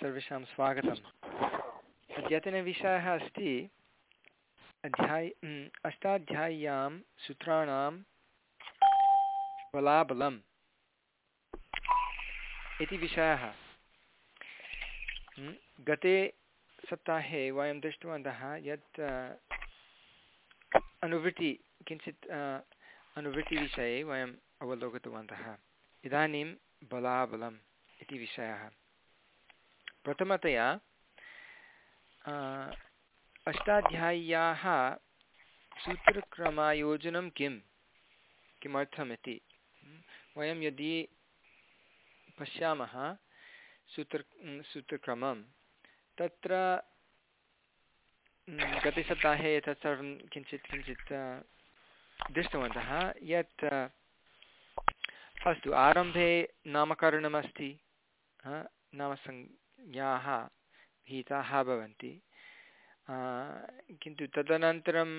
सर्वेषां स्वागतम्। अद्यतनविषयः अस्ति, अध्याय अष्टाध्याय्यां सूत्राणां बलाबलम् इति विषयः। गते सप्ताहे वयं दृष्टवन्तः यत् अनुवृत्ति, किञ्चित् अनुवृत्तिविषये वयम् अवलोकितवन्तः। इदानीं बलाबलम् इति विषयः। प्रथमतया अष्टाध्याय्याः सूत्रक्रमायोजनं किं किमर्थम् इति वयं यदि पश्यामः सूत्र सूत्रक्रमं, तत्र गतसप्ताहे एतत् सर्वं किञ्चित् किञ्चित् दृष्टवन्तः, यत् अस्तु, आरम्भे नामकरणमस्ति। नामसंज्ञाः भीताः भवन्ति। किन्तु तदनन्तरं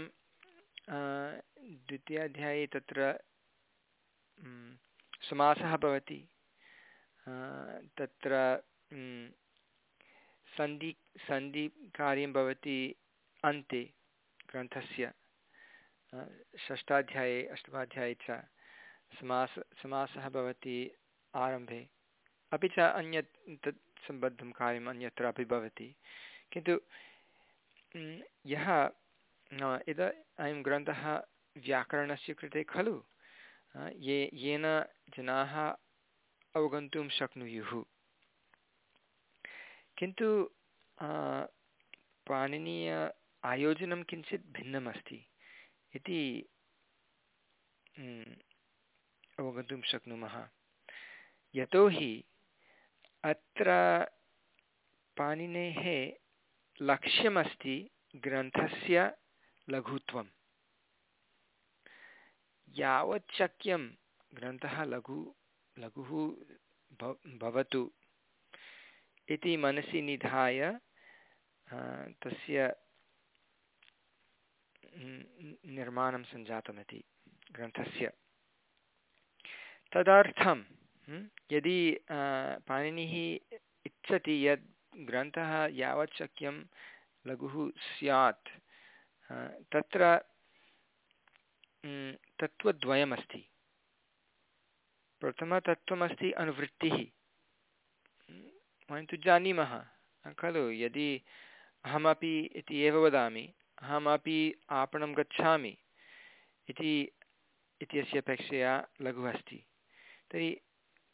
द्वितीयाध्याये तत्र समासः भवति। तत्र सन्धि, सन्धिकार्यं भवति अन्ते ग्रन्थस्य। षष्ठाध्याये, अष्टमाध्याये च समास, समासः भवति आरम्भे। अपि च अन्यत् तत् सम्बद्धं कार्यम् अन्यत्रापि भवति। किन्तु यः इद अयं ग्रन्थः व्याकरणस्य कृते खलु ये, येन जनाः अवगन्तुं शक्नुयुः। किन्तु पाणिनीय आयोजनं किञ्चित् भिन्नमस्ति इति अवगन्तुं शक्नुमः। यतोहि अत्र पाणिनेः लक्ष्यमस्ति ग्रन्थस्य लघुत्वं। यावत् शक्यं ग्रन्थः लघु, लघुः भवतु इति मनसि निधाय तस्य निर्माणं सञ्जातमिति ग्रन्थस्य। तदर्थं यदि पाणिनिः इच्छति यत् ग्रन्थः यावत् शक्यं लघुः स्यात् तत्र तत्त्वद्वयमस्ति। प्रथमतत्त्वमस्ति अनुवृत्तिः। वयं तु जानीमः, खलु यदि अहमपि इति एव वदामि, अहमपि आपणं गच्छामि, इति, इत्यस्य अपेक्षया लघुः अस्ति। तर्हि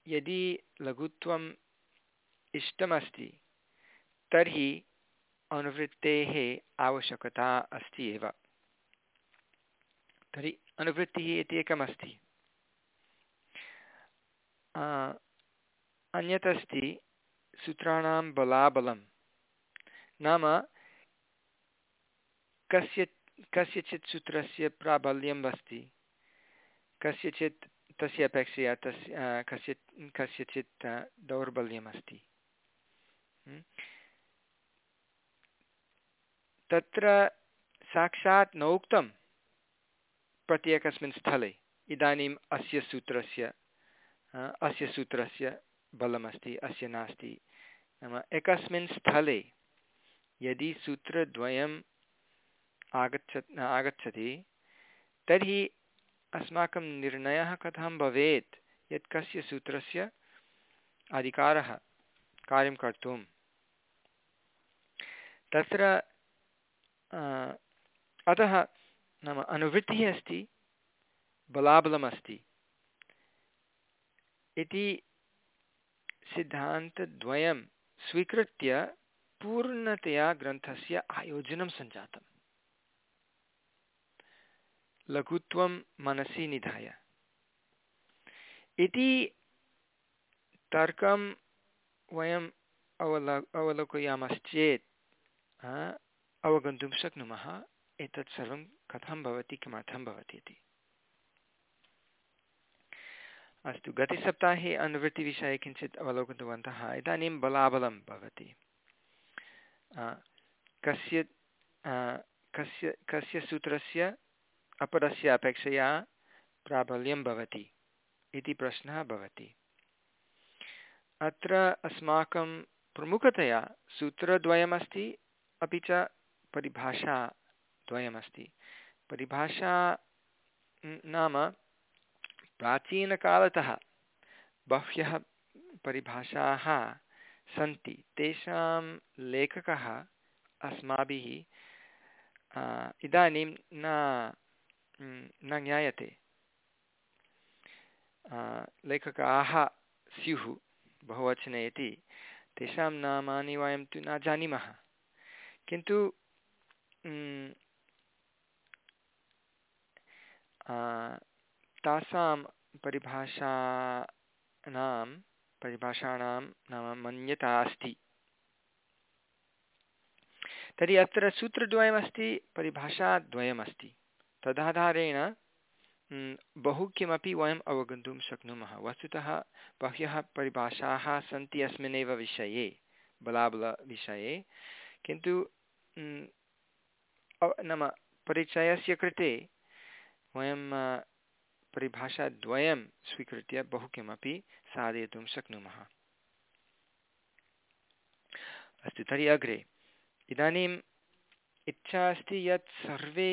यदि लघुत्वम् इष्टमस्ति, तर्हि अनुवृत्तेः आवश्यकता अस्ति एव। तर्हि अनुवृत्तिः इति एकमस्ति। अन्यत् अस्ति सूत्राणां बलाबलं। नाम कस्य, कस्यचित् सूत्रस्य प्राबल्यम् अस्ति, कस्यचित् तस्य अपेक्षया तस्य कस्य कस्यचित् दौर्बल्यमस्ति। तत्र साक्षात् नोक्तं प्रत्येकस्मिन् स्थले। इदानीम् अस्य सूत्रस्य अस्य सूत्रस्य बलमस्ति, अस्य नास्ति। नाम एकस्मिन् स्थले यदि सूत्रद्वयम् आगच्छ आगच्छति, तर्हि अस्माकं निर्णयः कथं भवेत्, यत् कस्य सूत्रस्य अधिकारः कार्यं कर्तुं तत्र अतः नाम अनुवृत्तिः अस्ति, बलाबलमस्ति। इति सिद्धान्तद्वयं स्वीकृत्य पूर्णतया ग्रन्थस्य आयोजनं सञ्जातम्। लघुत्वं मनसि निधाय। इति तर्कं वयम् अवलो, अवलोकयामश्चेत् अवगन्तुं शक्नुमः। एतत् सर्वं कथं भवति, किमर्थं भवति इति। अस्तु, गतसप्ताहे अनुवृत्तिविषये किञ्चित् अवलोकितवन्तः इदानीं बलाबलं भवति। कस्य कस्य कस्य सूत्रस्य अपरस्य अपेक्षया प्राबल्यं भवति इति प्रश्नः भवति। अत्र अस्माकं प्रमुखतया सूत्रद्वयमस्ति, अपि च परिभाषा द्वयमस्ति परिभाषा नाम प्राचीनकालतः बह्व्यः परिभाषाः सन्ति। तेषां लेखकः अस्माभिः इदानीं न न ज्ञायते। लेखकाः स्युः बहुवचने इति तेषां नामानि वयं तु न जानीमः। किन्तु तासां परिभाषानां परिभाषाणां नाम मन्यता अस्ति। तर्हि अत्र सूत्रद्वयमस्ति, परिभाषाद्वयमस्ति। तदाधारेण बहु किमपि वयम् अवगन्तुं शक्नुमः। वस्तुतः बह्व्यः परिभाषाः सन्ति अस्मिन्नेव विषये, बलाबलविषये। किन्तु नाम परिचयस्य कृते वयं परिभाषाद्वयं स्वीकृत्य बहु किमपि साधयितुं शक्नुमः। अस्तु, तर्हि अग्रे। इदानीम् इच्छा अस्ति यत् सर्वे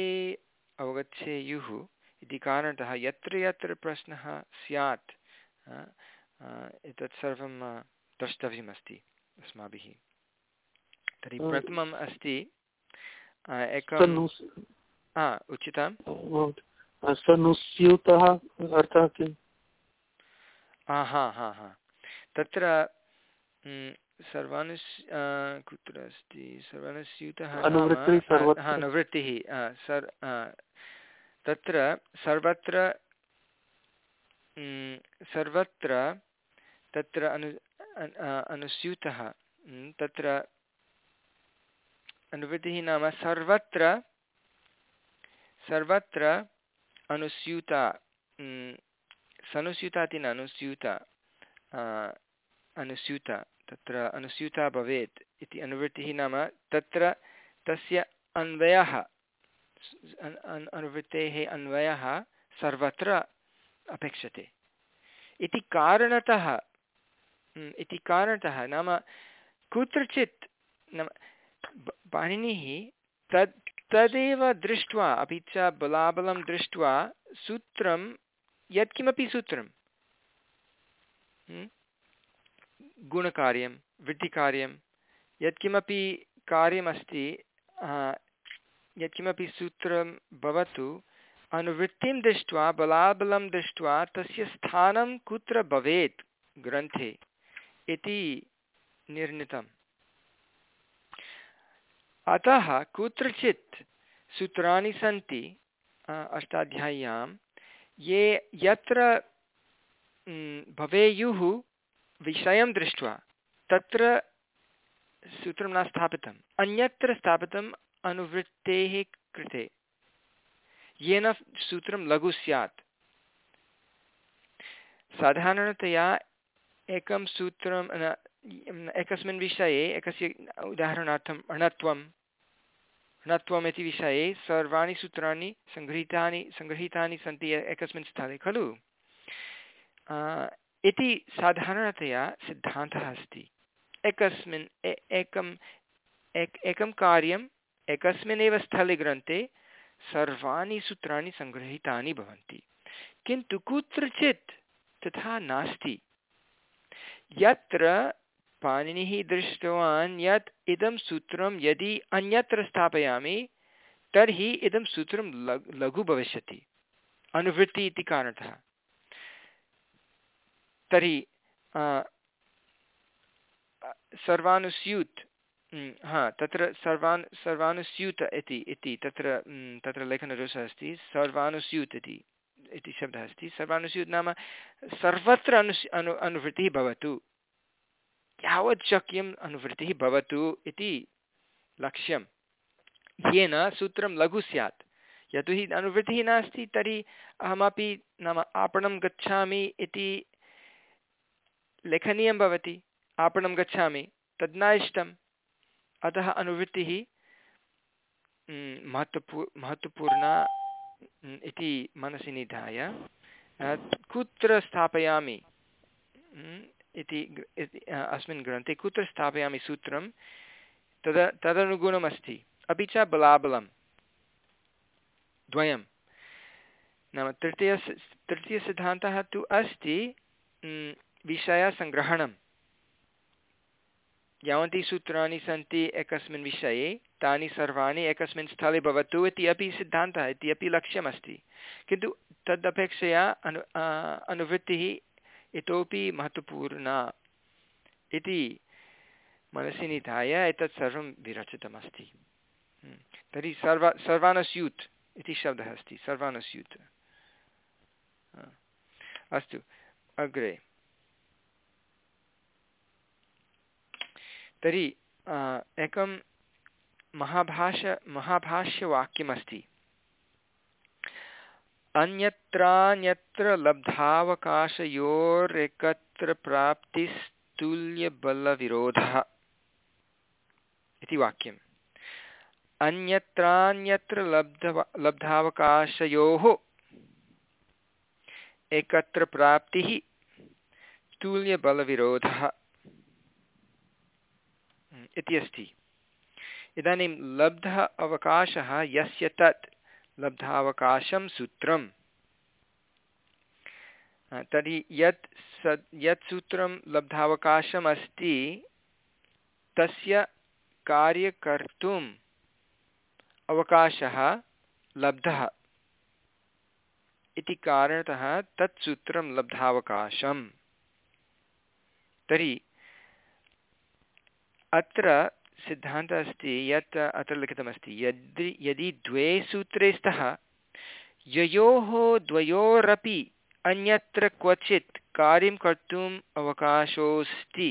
अवगच्छेयुः इति कारणतः यत्र यत्र प्रश्नः स्यात् एतत् सर्वं द्रष्टव्यमस्ति अस्माभिः। तर्हि प्रथमम् अस्ति एकम् उचितं सनुस्यूतः अर्थः किम्? हा हा हा। तत्र सर्वानुस् कुत्र अस्ति? सर्वानुस्यूतः अनुवृत्तिः सर् तत्र सर्वत्र सर्वत्र तत्र अनु अनुस्यूतः तत्र अनुवृत्तिः नाम सर्वत्र सर्वत्र अनुस्यूता सनुस्यूता इति न अनुस्यूता अनुस्यूता। तत्र अनुस्यूता भवेत् इति अनुवृत्तिः नाम तत्र तस्य अन्वयः अनुवृत्तेः अन्वयः सर्वत्र अपेक्षते। इति कारणतः इति कारणतः नाम कुत्रचित् नाम पाणिनिः तद्, तदेव दृष्ट्वा, अपि च बलाबलं दृष्ट्वा सूत्रं यत्किमपि सूत्रं गुणकार्यं वृद्धिकार्यं यत्किमपि कार्यमस्ति यत्किमपि सूत्रं भवतु, अनुवृत्तिं दृष्ट्वा, बलाबलं दृष्ट्वा, तस्य स्थानं कुत्र भवेत् ग्रन्थे इति निर्णितम्। अतः कुत्रचित् सूत्राणि सन्ति अष्टाध्याय्यां, ये यत्र भवेयुः विषयं दृष्ट्वा तत्र सूत्रं न स्थापितम्। अन्यत्र स्थापितं अनुवृत्तेः कृते। येन सूत्रं लघु स्यात्। साधारणतया एकं सूत्रं एकस्मिन् विषये, एकस्य उदाहरणार्थम् अणत्वम् अणत्वम् इति विषये सर्वाणि सूत्राणि सङ्गृहीतानि सङ्गृहीतानि सन्ति एकस्मिन् स्थले, खलु? इति साधारणतया सिद्धान्तः अस्ति। एकस्मिन् एकम् एक, एकं कार्यं एकस्मिन्नेव स्थले ग्रन्थे सर्वाणि सूत्राणि सङ्गृहीतानि भवन्ति। किन्तु कुत्रचित् तथा नास्ति। यत्र पाणिनिः दृष्टवान्, यत् इदं सूत्रं यदि अन्यत्र स्थापयामि, तर्हि इदं सूत्रं लघु भविष्यति। अनुवृत्ति इति कारणतः। तर्हि सर्वानुस्यूत् हा, तत्र सर्वान्, सर्वानुस्यूत इति इति, तत्र तत्र लेखनदोषः अस्ति, सर्वानुस्यूत् इति इति शब्दः अस्ति। सर्वानुस्यूत् नाम सर्वत्र अनु अनु, अनुवृत्तिः भवतु। यावत् शक्यम् अनुवृत्तिः भवतु इति लक्ष्यं येन सूत्रं लघु स्यात्। यतोहि अनुवृत्तिः नास्ति, तर्हि अहमपि नाम आपणं गच्छामि इति लेखनीयं भवति, आपणं गच्छामि तद् न इष्टं अतः अनुवृत्तिः महत्त्वपू महत्त्वपूर्णा इति मनसि निधाय कुत्र स्थापयामि इति अस्मिन् ग्रन्थे, कुत्र स्थापयामि सूत्रं, तद, तदनुगुणमस्ति। अपि च बलाबलं द्वयं। नाम तृतीय तृतीयसिद्धान्तः तु अस्ति विषयसङ्ग्रहणं यावन्ति सूत्राणि सन्ति एकस्मिन् विषये, तानि सर्वाणि एकस्मिन् स्थले भवतु इति अपि सिद्धान्तः, इति अपि लक्ष्यमस्ति। किन्तु तदपेक्षया अनु अनुवृत्तिः इतोपि महत्त्वपूर्णा इति मनसि निधाय एतत् सर्वं विरचितमस्ति। हम्म। तर्हि सर्व, सर्वानस्यूत् इति शब्दः अस्ति, सर्वानस्यूत्। अस्तु, अग्रे। तर्हि एकं महाभाष, महाभाष्यवाक्यमस्ति। अन्यत्रान्यत्र लब्धावकाशयोरेकत्र प्राप्तिस्तुल्यबलविरोधः इति वाक्यम्। अन्यत्रान्यत्र लब्धव, लब्धावकाशयोः एकत्र प्राप्तिः तुल्यबलविरोधः। इति अस्ति इदानीं लब्धः अवकाशः यस्य तत्, लब्धावकाशं सूत्रं तर्हि यत् स यत् सूत्रं लब्धावकाशम् अस्ति तस्य कार्यकर्तुम् अवकाशः लब्धः। इति कारणतः तत् सूत्रं लब्धावकाशम्। तर्हि अत्र सिद्धान्तः अस्ति, यत् अत्र लिखितमस्ति, यदि यदि द्वे सूत्रे स्तः, ययोः द्वयोरपि अन्यत्र क्वचित् कार्यं कर्तुम् अवकाशोऽस्ति।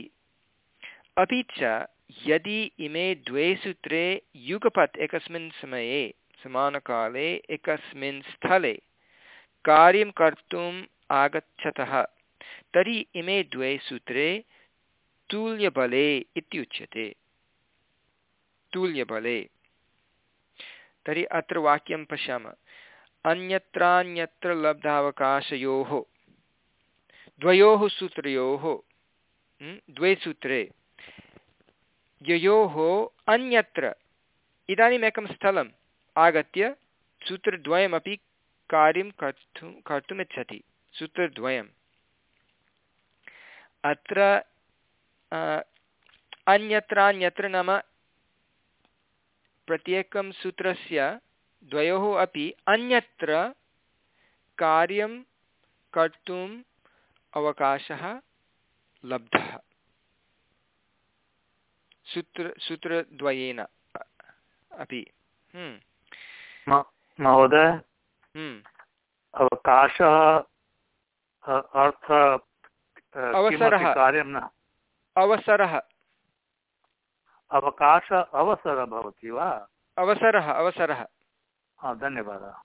अपि च, यदि इमे द्वे सूत्रे युगपत् एकस्मिन् समये, समानकाले एकस्मिन् स्थले कार्यं कर्तुम् आगच्छतः, तर्हि इमे द्वे सूत्रे तुल्यबले इत्युच्यते तुल्यबले। तर्हि अत्र वाक्यं पश्यामः। अन्यत्रान्यत्र लब्धावकाशयोः, द्वयोः सूत्रयोः द्वे सूत्रे। ययोः अन्यत्र। इदानीम् एकं स्थलम् आगत्य सूत्रद्वयमपि कार्यं कर्तुं कर्तुमिच्छति सूत्रद्वयम्। अत्र अन्यत्र अन्यत्र नाम प्रत्येकं सूत्रस्य द्वयोः अपि अन्यत्र कार्यं कर्तुम् अवकाशः लब्धः सूत्र सूत्रद्वयेन अपि। महोदय। अवकाशः अर्थ अवसरः कार्यं न अवसरः। अवकाश अवसरः भवति वा? अवसरः अवसरः। धन्यवादः।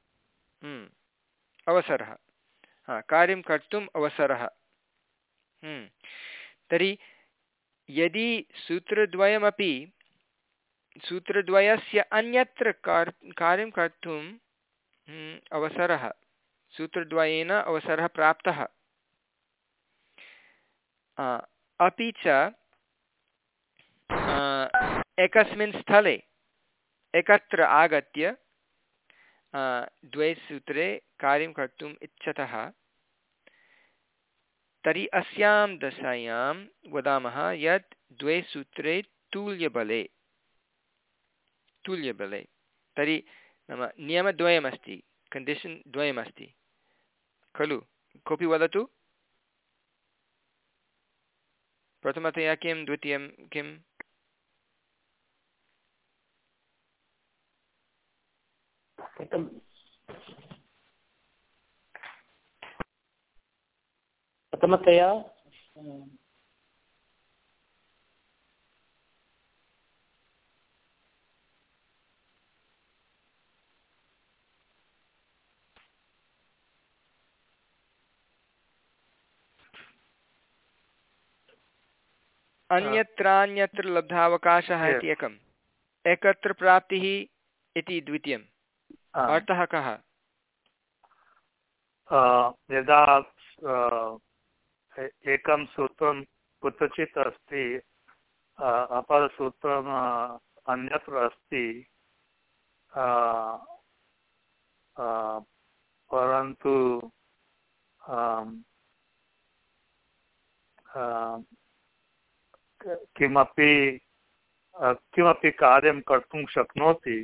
हम्म। अवसरः। हा कार्यं कर्तुम् अवसरः। हम्म। तर्हि यदि सूत्रद्वयमपि सूत्रद्वयस्य अन्यत्र कार् कार्यं कर्तुं हम्म, अवसरः सूत्रद्वयेन अवसरः प्राप्तः। अपि च एकस्मिन् स्थले एकत्र आगत्य द्वे सूत्रे कार्यं कर्तुम् इच्छतः, तर्हि अस्यां दशायां वदामः यत् द्वे सूत्रे तुल्यबले तुल्यबले। तर्हि नाम नियमद्वयमस्ति कण्डिशन् द्वयमस्ति। खलु, कोऽपि वदतु? प्रथमतया किं द्वितीयं किम् प्रथमतया अन्यत्रान्यत्र लब्धावकाशः इति एकम्। एकत्र प्राप्तिः इति द्वितीयम्। अर्थः कः? यदा एकं सूत्रं कुत्रचित् अस्ति अपरसूत्रम् अन्यत्र अस्ति परन्तु किमपि किमपि कार्यं कर्तुं शक्नोति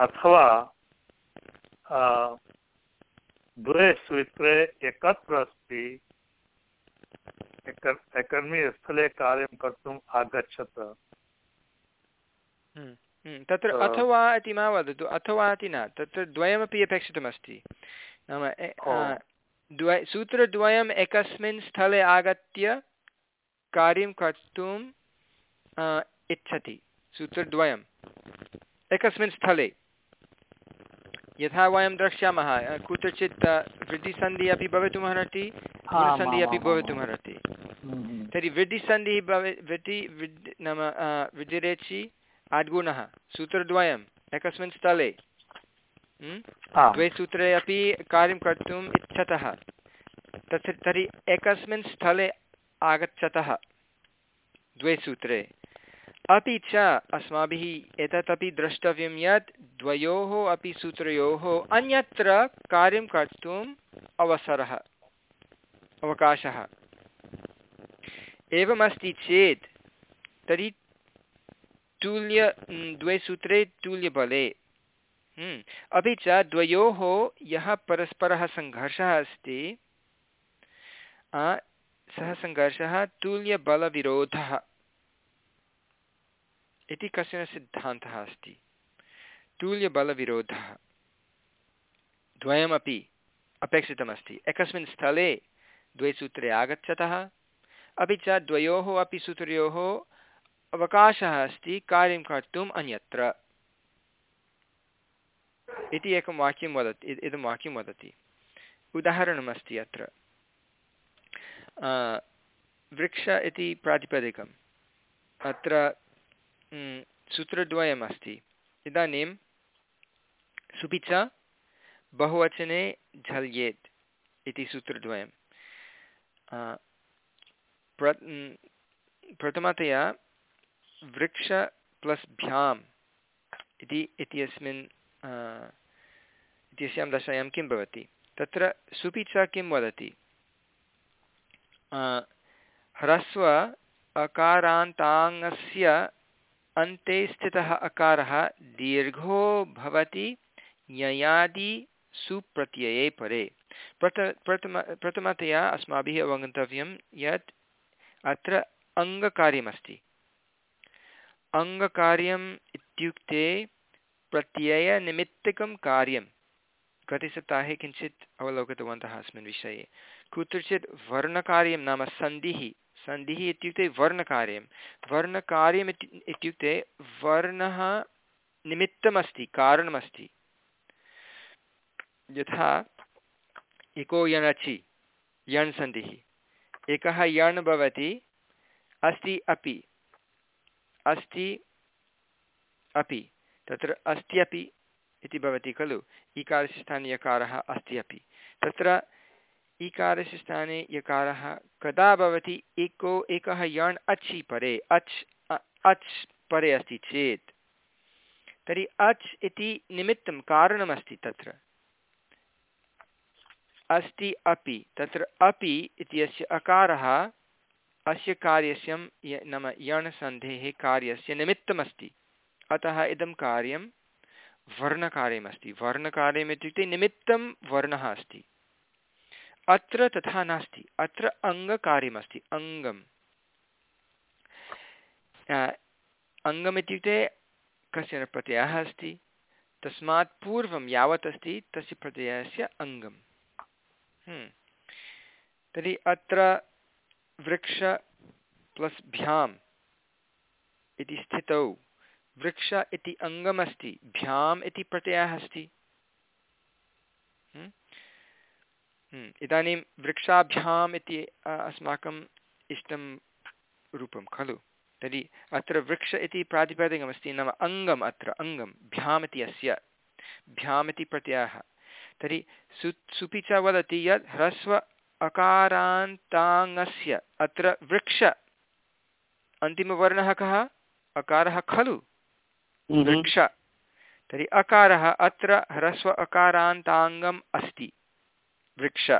अथवा द्वे सूत्रे एकत्र अस्ति एकर्मीस्थले कार्यं कर्तुम् आगच्छत। हम्म, हम्म, तत्र अथवा इति मा वदतु अथवा इति न तत्र द्वयमपि अपेक्षितमस्ति। नाम द्वय सूत्रद्वयम् एकस्मिन् स्थले आगत्य कार्यं कर्तुम् इच्छति। सूत्रद्वयम्। एकस्मिन् स्थले यथा वयं द्रक्ष्यामः कुत्रचित् वृद्धिसन्धिः अपि भवितुमर्हति गुणसन्धिः अपि भवितुमर्हति। तर्हि वृद्धिसन्धिः भवे वृद्धि वृद्धि नाम वृद्धिरेचि आड्गुणः सूत्रद्वयम्। एकस्मिन् स्थले हम्म? द्वे सूत्रे अपि कार्यं कर्तुम् इच्छतः। तत् तर्हि एकस्मिन् स्थले आगच्छतः। द्वे सूत्रे। अपि च अस्माभिः एतदपि द्रष्टव्यं यत् द्वयोः अपि सूत्रयोः अन्यत्र कार्यं कर्तुम् अवसरः, अवकाशः। एवमस्ति चेत् तर्हि तुल्य द्वे सूत्रे तुल्यबले। अपि च द्वयोः यः परस्परः सङ्घर्षः अस्ति सः सङ्घर्षः तुल्यबलविरोधः। इति कश्चन सिद्धान्तः अस्ति। तुल्यबलविरोधः। द्वयमपि अपेक्षितमस्ति। एकस्मिन् स्थले द्वे सूत्रे आगच्छतः। अपि च द्वयोः अपि सूत्रयोः अवकाशः अस्ति कार्यं कर्तुम् अन्यत्र। इति एकं वाक्यं वदति, इदं वाक्यं वदति। उदाहरणमस्ति अत्र। वृक्ष इति प्रातिपदिकम्। अत्र सूत्रद्वयम् अस्ति इदानीं सुपि च बहुवचने झल्येत् इति सूत्रद्वयं प्र प्रथमतया वृक्ष प्लस् भ्याम् इति, इत्यस्मिन् इत्यस्यां दशायां किं भवति? तत्र सुपि च किं वदति? ह्रस्व अकारान्ताङ्गस्य अन्ते स्थितः अकारः दीर्घो भवति ययादि सुप्रत्यये परे। प्रथ प्रथम, प्रथमतया अस्माभिः अवगन्तव्यं यत् अत्र अङ्गकार्यमस्ति। अङ्गकार्यम् इत्युक्ते प्रत्ययनिमित्तकं कार्यं। गतसप्ताहे किञ्चित् अवलोकितवन्तः अस्मिन् विषये। कुत्रचित् वर्णकार्यं नाम सन्धिः। सन्धिः इत्युक्ते वर्णकार्यं। वर्णकार्यम् इत्युक्ते वर्णः निमित्तमस्ति, कारणमस्ति। यथा, इको यणचि, यण् सन्धिः। एकः यण् भवति, अस्ति अपि। अस्ति अपि। तत्र अस्त्यपि इति भवति खलु। इकारस्य स्थाने यकारः अस्ति अपि। तत्र इकारस्य स्थाने यकारः कदा भवति? एको एकः यण् अचि परे। अच् अच् परे अस्ति चेत्। तर्हि अच् इति निमित्तं कारणमस्ति तत्र। अस्ति अपि। तत्र अपि इत्यस्य अकारः, अस्य कार्यस्य नाम यण् सन्धेः कार्यस्य निमित्तमस्ति। अतः इदं कार्यं वर्णकार्यमस्ति। वर्णकार्यम् इत्युक्ते निमित्तं वर्णः अस्ति। अत्र तथा नास्ति, अत्र अङ्गकार्यमस्ति, अङ्गम् अङ्गम् इत्युक्ते कश्चन प्रत्ययः अस्ति, तस्मात् पूर्वं यावत् अस्ति, तस्य प्रत्ययस्य अङ्गं हम्म। तर्हि अत्र वृक्ष प्लस् भ्याम् इति स्थितौ वृक्ष इति अङ्गमस्ति, भ्याम् इति प्रत्ययः अस्ति हम्म। इदानीं वृक्षाभ्याम् इति अस्माकम् इष्टं रूपं खलु? तर्हि अत्र वृक्ष इति प्रातिपदिकमस्ति नाम अङ्गम् अत्र अङ्गं भ्याम् इति अस्य भ्याम् इति प्रत्ययः। तर्हि सु सुपि च वदति यत् ह्रस्व अकारान्ताङ्गस्य अत्र वृक्ष अन्तिमवर्णः कः? अकारः खलु? वृक्ष। तर्हि अकारः अत्र ह्रस्व अकारान्ताङ्गम् अस्ति। वृक्ष।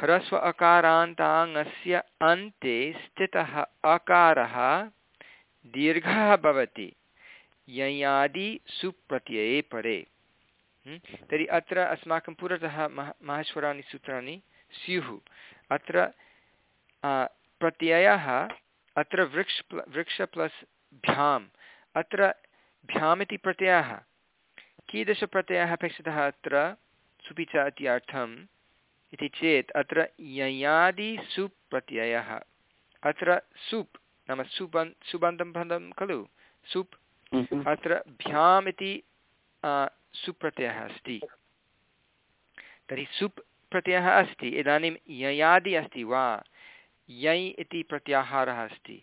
ह्रस्व अकारान्ताङ्गस्य अन्ते स्थितः अकारः दीर्घः भवति। ययादि सुप्रत्यये परे। तर्हि अत्र अस्माकं पुरतः मह, माहेश्वराणि सूत्राणि स्युः। अत्र प्रत्ययः अत्र वृक्ष प्ल, वृक्ष प्लस् भ्याम्। अत्र भ्याम् इति प्रत्ययः। कीदृशप्रत्ययः अपेक्षितः अत्र सुपि च इत्यर्थम् इति चेत् अत्र ययादि सुप् प्रत्ययः अत्र सुप् नाम सुबन् सुबन्धं बन्धं खलु? सुप्। अत्र भ्याम् इति सुप्रत्ययः अस्ति। तर्हि सुप् प्रत्ययः अस्ति। इदानीं ययादि अस्ति वा? यै इति प्रत्याहारः अस्ति।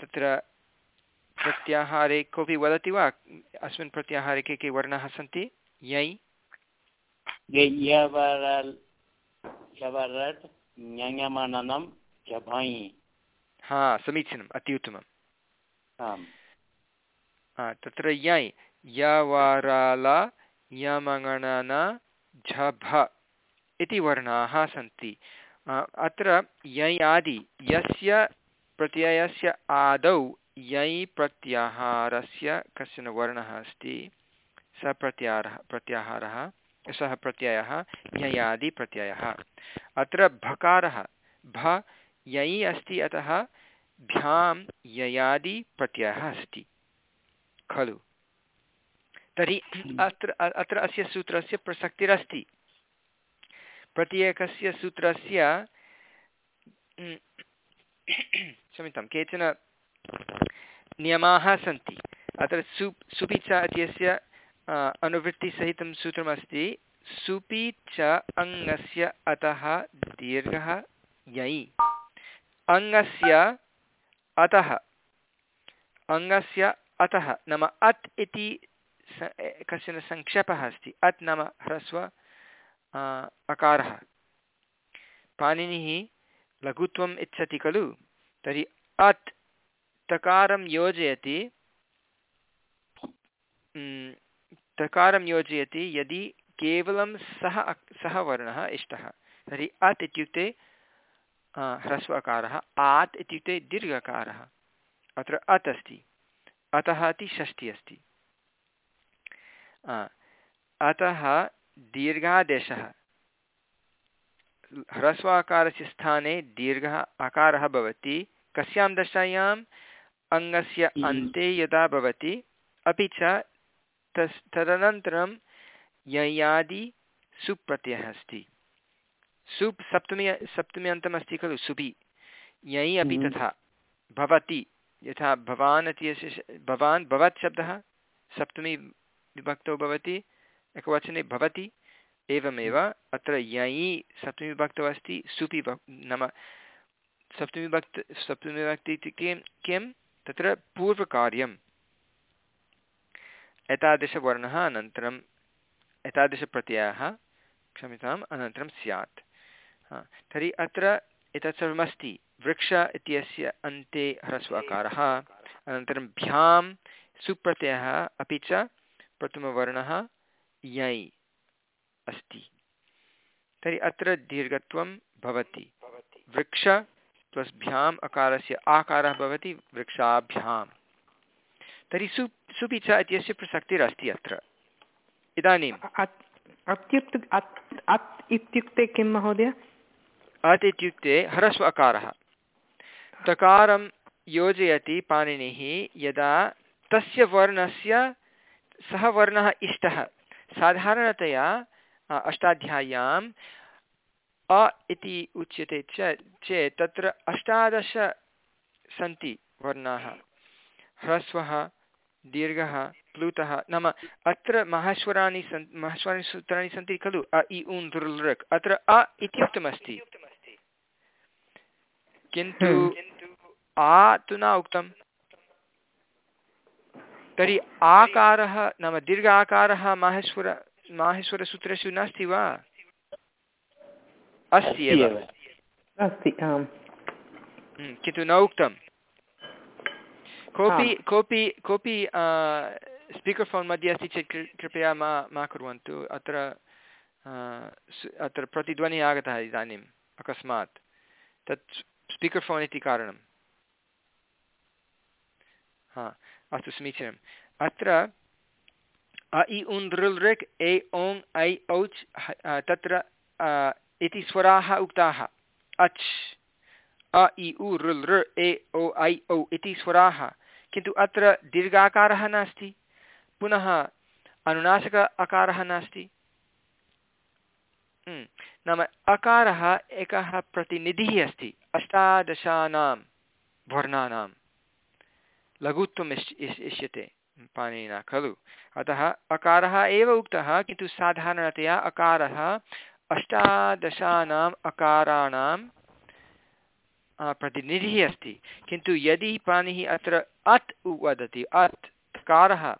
तत्र प्रत्याहारे कोऽपि वदति वा? अस्मिन् प्रत्याहारे के के वर्णाः सन्ति? यै। हा समीचीनम् अति उत्तमम्। तत्र यै। यवराल यमगणन झभ इति वर्णाः सन्ति। अत्र यै आदि। यस्य प्रत्ययस्य आदौ यै प्रत्याहारस्य कश्चन वर्णः अस्ति। स प्रत्याहारः प्रत्याहारः सः प्रत्ययः ययादिप्रत्ययः अत्र भकारः भ यै अस्ति अतः भ्यां ययादिप्रत्ययः अस्ति। खलु। तर्हि अत्र अत्र अस्य सूत्रस्य प्रसक्तिरस्ति। प्रत्येकस्य सूत्रस्य क्षम्यतां केचन नियमाः सन्ति। अत्र सु सुपि च इत्यस्य अनुवृत्तिसहितं सूत्रमस्ति सुपि च अङ्गस्य अतः दीर्घः यै। अङ्गस्य अतः अङ्गस्य अतः नाम अत् इति कश्चन सङ्क्षेपः अस्ति। अत् नाम ह्रस्व अकारः। पाणिनिः लघुत्वम् इच्छति खलु, तर्हि अत् तकारं योजयति। तकारं योजयति यदि केवलं सः सः वर्णः इष्टः। तर्हि अत् इत्युक्ते ह्रस्व अकारः आत् इत्युक्ते दीर्घकारः। अत्र अत् अस्ति। अतः इति षष्ठी अस्ति। अतः दीर्घादेशः। ह्रस्वाकारस्य स्थाने दीर्घः आकारः भवति। कस्यां दशायाम् अङ्गस्य अन्ते यदा भवति अपि च तस् तदनन्तरं ययादि सुप्रत्ययः अस्ति। सुप् सप्तमी सप्तमी अन्तमस्ति खलु सुपि। ययि अपि तथा भवति यथा भवान् इति भवान् भवत् शब्दः सप्तमी विभक्तौ भवति एकवचने भवति एवमेव अत्र ययि सप्तमीविभक्तौ अस्ति सुपि नाम सप्तमीविभक्त सप्तमीविभक्ति इति किं किं तत्र पूर्वकार्यम्। एतादृशवर्णः अनन्तरम् एतादृशप्रत्ययः क्षम्यताम्, अनन्तरं स्यात्। तर्हि अत्र एतत् सर्वमस्ति। वृक्ष इत्यस्य अन्ते ह्रस्वकारः, अनन्तरं भ्यां, सुप्रत्ययः अपि च प्रथमवर्णः यै अस्ति। तर्हि अत्र दीर्घत्वं भवति। वृक्ष प्लस् भ्याम् अकारस्य आकारः भवति वृक्षाभ्यां तर्हि सु सुपि च इत्यस्य प्रसक्तिरस्ति अत्र। इदानीम्। इत्युक्ते किं महोदय? अत् इत्युक्ते ह्रस्व अकारः। तकारं योजयति पाणिनिः यदा तस्य वर्णस्य सः वर्णः इष्टः। साधारणतया अष्टाध्याय्याम् अ इति उच्यते च, चेत् तत्र अष्टादश सन्ति वर्णाः। ह्रस्वः, दीर्घः, प्लुतः, नाम अत्र माहेश्वराणि सन्, माहेश्वराणि सूत्राणि सन्ति खलु? अ, इ उन् दृलृक् अत्र अ इत्युक्तमस्ति किन्तु आ तु न उक्तं। तर्हि आकारः, नाम दीर्घ आकारः माहेश्वर, माहेश्वरसूत्रेषु नास्ति वा? अस्ति एव अस्ति आम्। हम्म, किन्तु न उक्तं कोऽपि कोऽपि कोऽपि स्पीकर् फ़ोन् मध्ये अस्ति चेत् कृपया मा मा कुर्वन्तु। अत्र अत्र प्रतिध्वनिः आगतः इदानीम् अकस्मात्। तत् स्पीकर् फ़ोन् इति कारणं हा अस्तु समीचीनम्। अत्र अ इ उन् ऋल् ऋक् ए ओङ् ऐ औच् तत्र इति स्वराः उक्ताः। अच् अ इ उ ऋल् ऋ ए ओ ऐ औ इति स्वराः। किन्तु अत्र दीर्घाकारः नास्ति। पुनः अनुनासिक अकारः नास्ति। हम्म, नाम अकारः एकः प्रतिनिधिः अस्ति। अष्टादशानां वर्णानां। लघुत्वम् इष् इष् इष्यते पाणिनिना खलु। अतः अकारः एव उक्तः किन्तु साधारणतया अकारः अष्टादशानाम् अकाराणां प्रतिनिधिः अस्ति। किन्तु यदि पाणिः अत्र अत् वदति, अत् कारः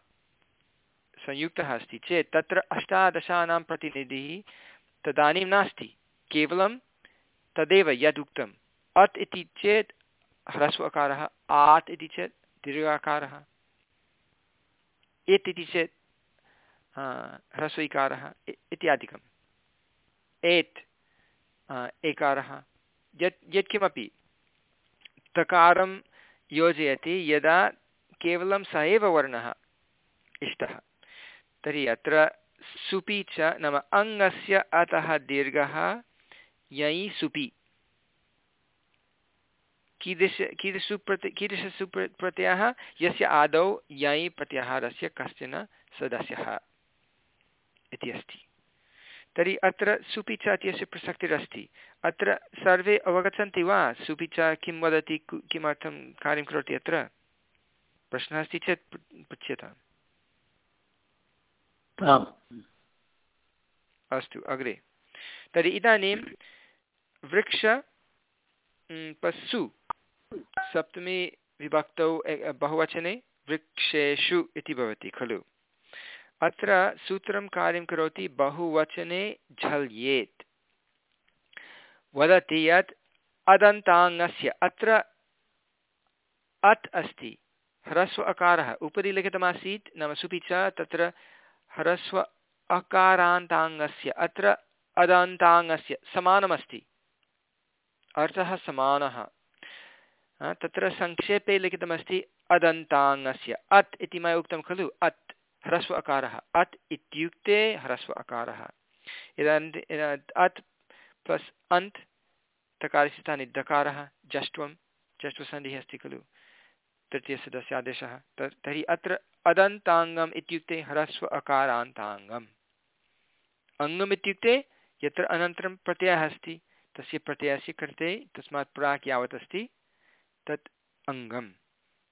संयुक्तः अस्ति चेत्, तत्र अष्टादशानां प्रतिनिधिः तदानीं नास्ति। केवलं तदेव यदुक्तम्। अत् इति चेत् ह्रस्व अकारः आत् इति चेत् दीर्घाकारः। एत् इति चेत् ह्रस्वैकारः इत्यादिकम्। एत् एकारः। यत्, यत्किमपि तकारं योजयति यदा केवलं स एव वर्णः इष्टः। तर्हि अत्र सुपि च नाम अङ्गस्य अतः दीर्घः यै सुपि। कीदृश कीदृशु प्रति कीदृशसु प्रत्ययः यस्य आदौ यै प्रत्याहारस्य कश्चन सदस्यः इति अस्ति। तर्हि अत्र सुपि च इत्यस्य प्रसक्तिरस्ति। अत्र सर्वे अवगच्छन्ति वा? सुपि च किं वदति? किमर्थं कार्यं करोति अत्र? प्रश्नः अस्ति चेत् पृच्छ्यताम्। अस्तु अग्रे। तर्हि इदानीं वृक्ष पशु सप्तमी विभक्तौ बहुवचने वृक्षेषु इति भवति खलु? अत्र सूत्रं कार्यं करोति बहुवचने झल्येत्। वदति यत् अदन्ताङ्गस्य, अत्र अत् अस्ति, ह्रस्व अकारः, उपरि लिखितमासीत्, नाम सुपि च तत्र ह्रस्व अकारान्ताङ्गस्य, अत्र अदन्ताङ्गस्य, समानमस्ति। अर्थः समानः। तत्र संक्षेपे लिखितमस्ति अदन्ताङ्गस्य, अत् इति मया उक्तं खलु, अत्। ह्रस्व अकारः, अत् इत्युक्ते ह्रस्व अकारः। इदानीं अत् प्लस् अन्त् तकारस्य स्थाने दकारः जष्ट्वं जष्ट्वसन्धिः अस्ति खलु तृतीयसदस्य आदेशः। तर्हि अत्र अदन्ताङ्गम् इत्युक्ते ह्रस्व अकारान्ताङ्गम्। अङ्गम् इत्युक्ते यत्र अनन्तरं प्रत्ययः अस्ति, तस्य प्रत्ययस्य कृते तस्मात् प्राक् यावत् अस्ति तत् अङ्गं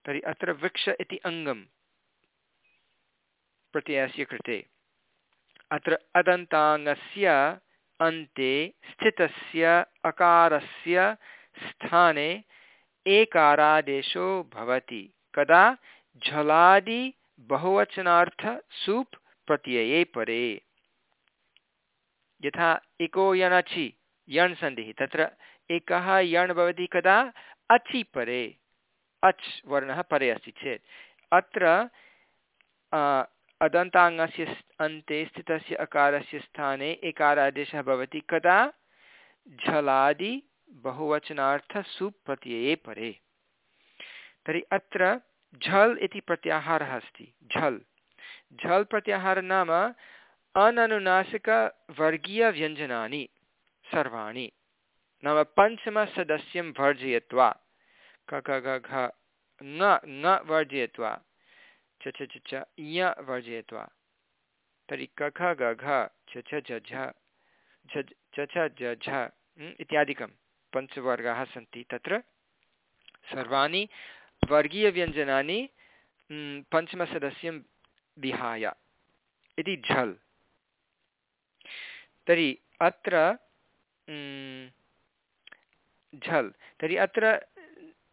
तर्हि अत्र वृक्ष इति अङ्गं प्रत्ययस्य कृते अत्र अदन्ताङ्गस्य अन्ते स्थितस्य अकारस्य स्थाने एकारादेशो भवति, कदा झलादि बहुवचनार्थ सूप् प्रत्यये परे। यथा इको यणचि यण् सन्धिः तत्र एकः यण् भवति, कदा अचि परे। अच् वर्णः परे अस्ति चेत्। अत्र अदन्ताङ्गस्य अन्ते स्थितस्य अकारस्य स्थाने एकारादेशः भवति। कदा? झलादि बहुवचनार्थ सुप्रत्यये परे। तर्हि अत्र झल् इति प्रत्याहारः अस्ति। झल्। झल् प्रत्याहारः नाम अननुनासिकवर्गीयव्यञ्जनानि सर्वाणि। नाम पञ्चमसदस्यं वर्जयित्वा। क ख घ न वर्जयित्वा। च च च च, ञ वर्जयित्वा। तर्हि क, ख, ग, घ छ छ झ च छ झ झ इत्यादिकं। पञ्चवर्गाः सन्ति। तत्र सर्वाणि वर्गीयव्यञ्जनानि पञ्चमसदस्यं विहाय। इति झल्। तर्हि अत्र झल्। तर्हि अत्र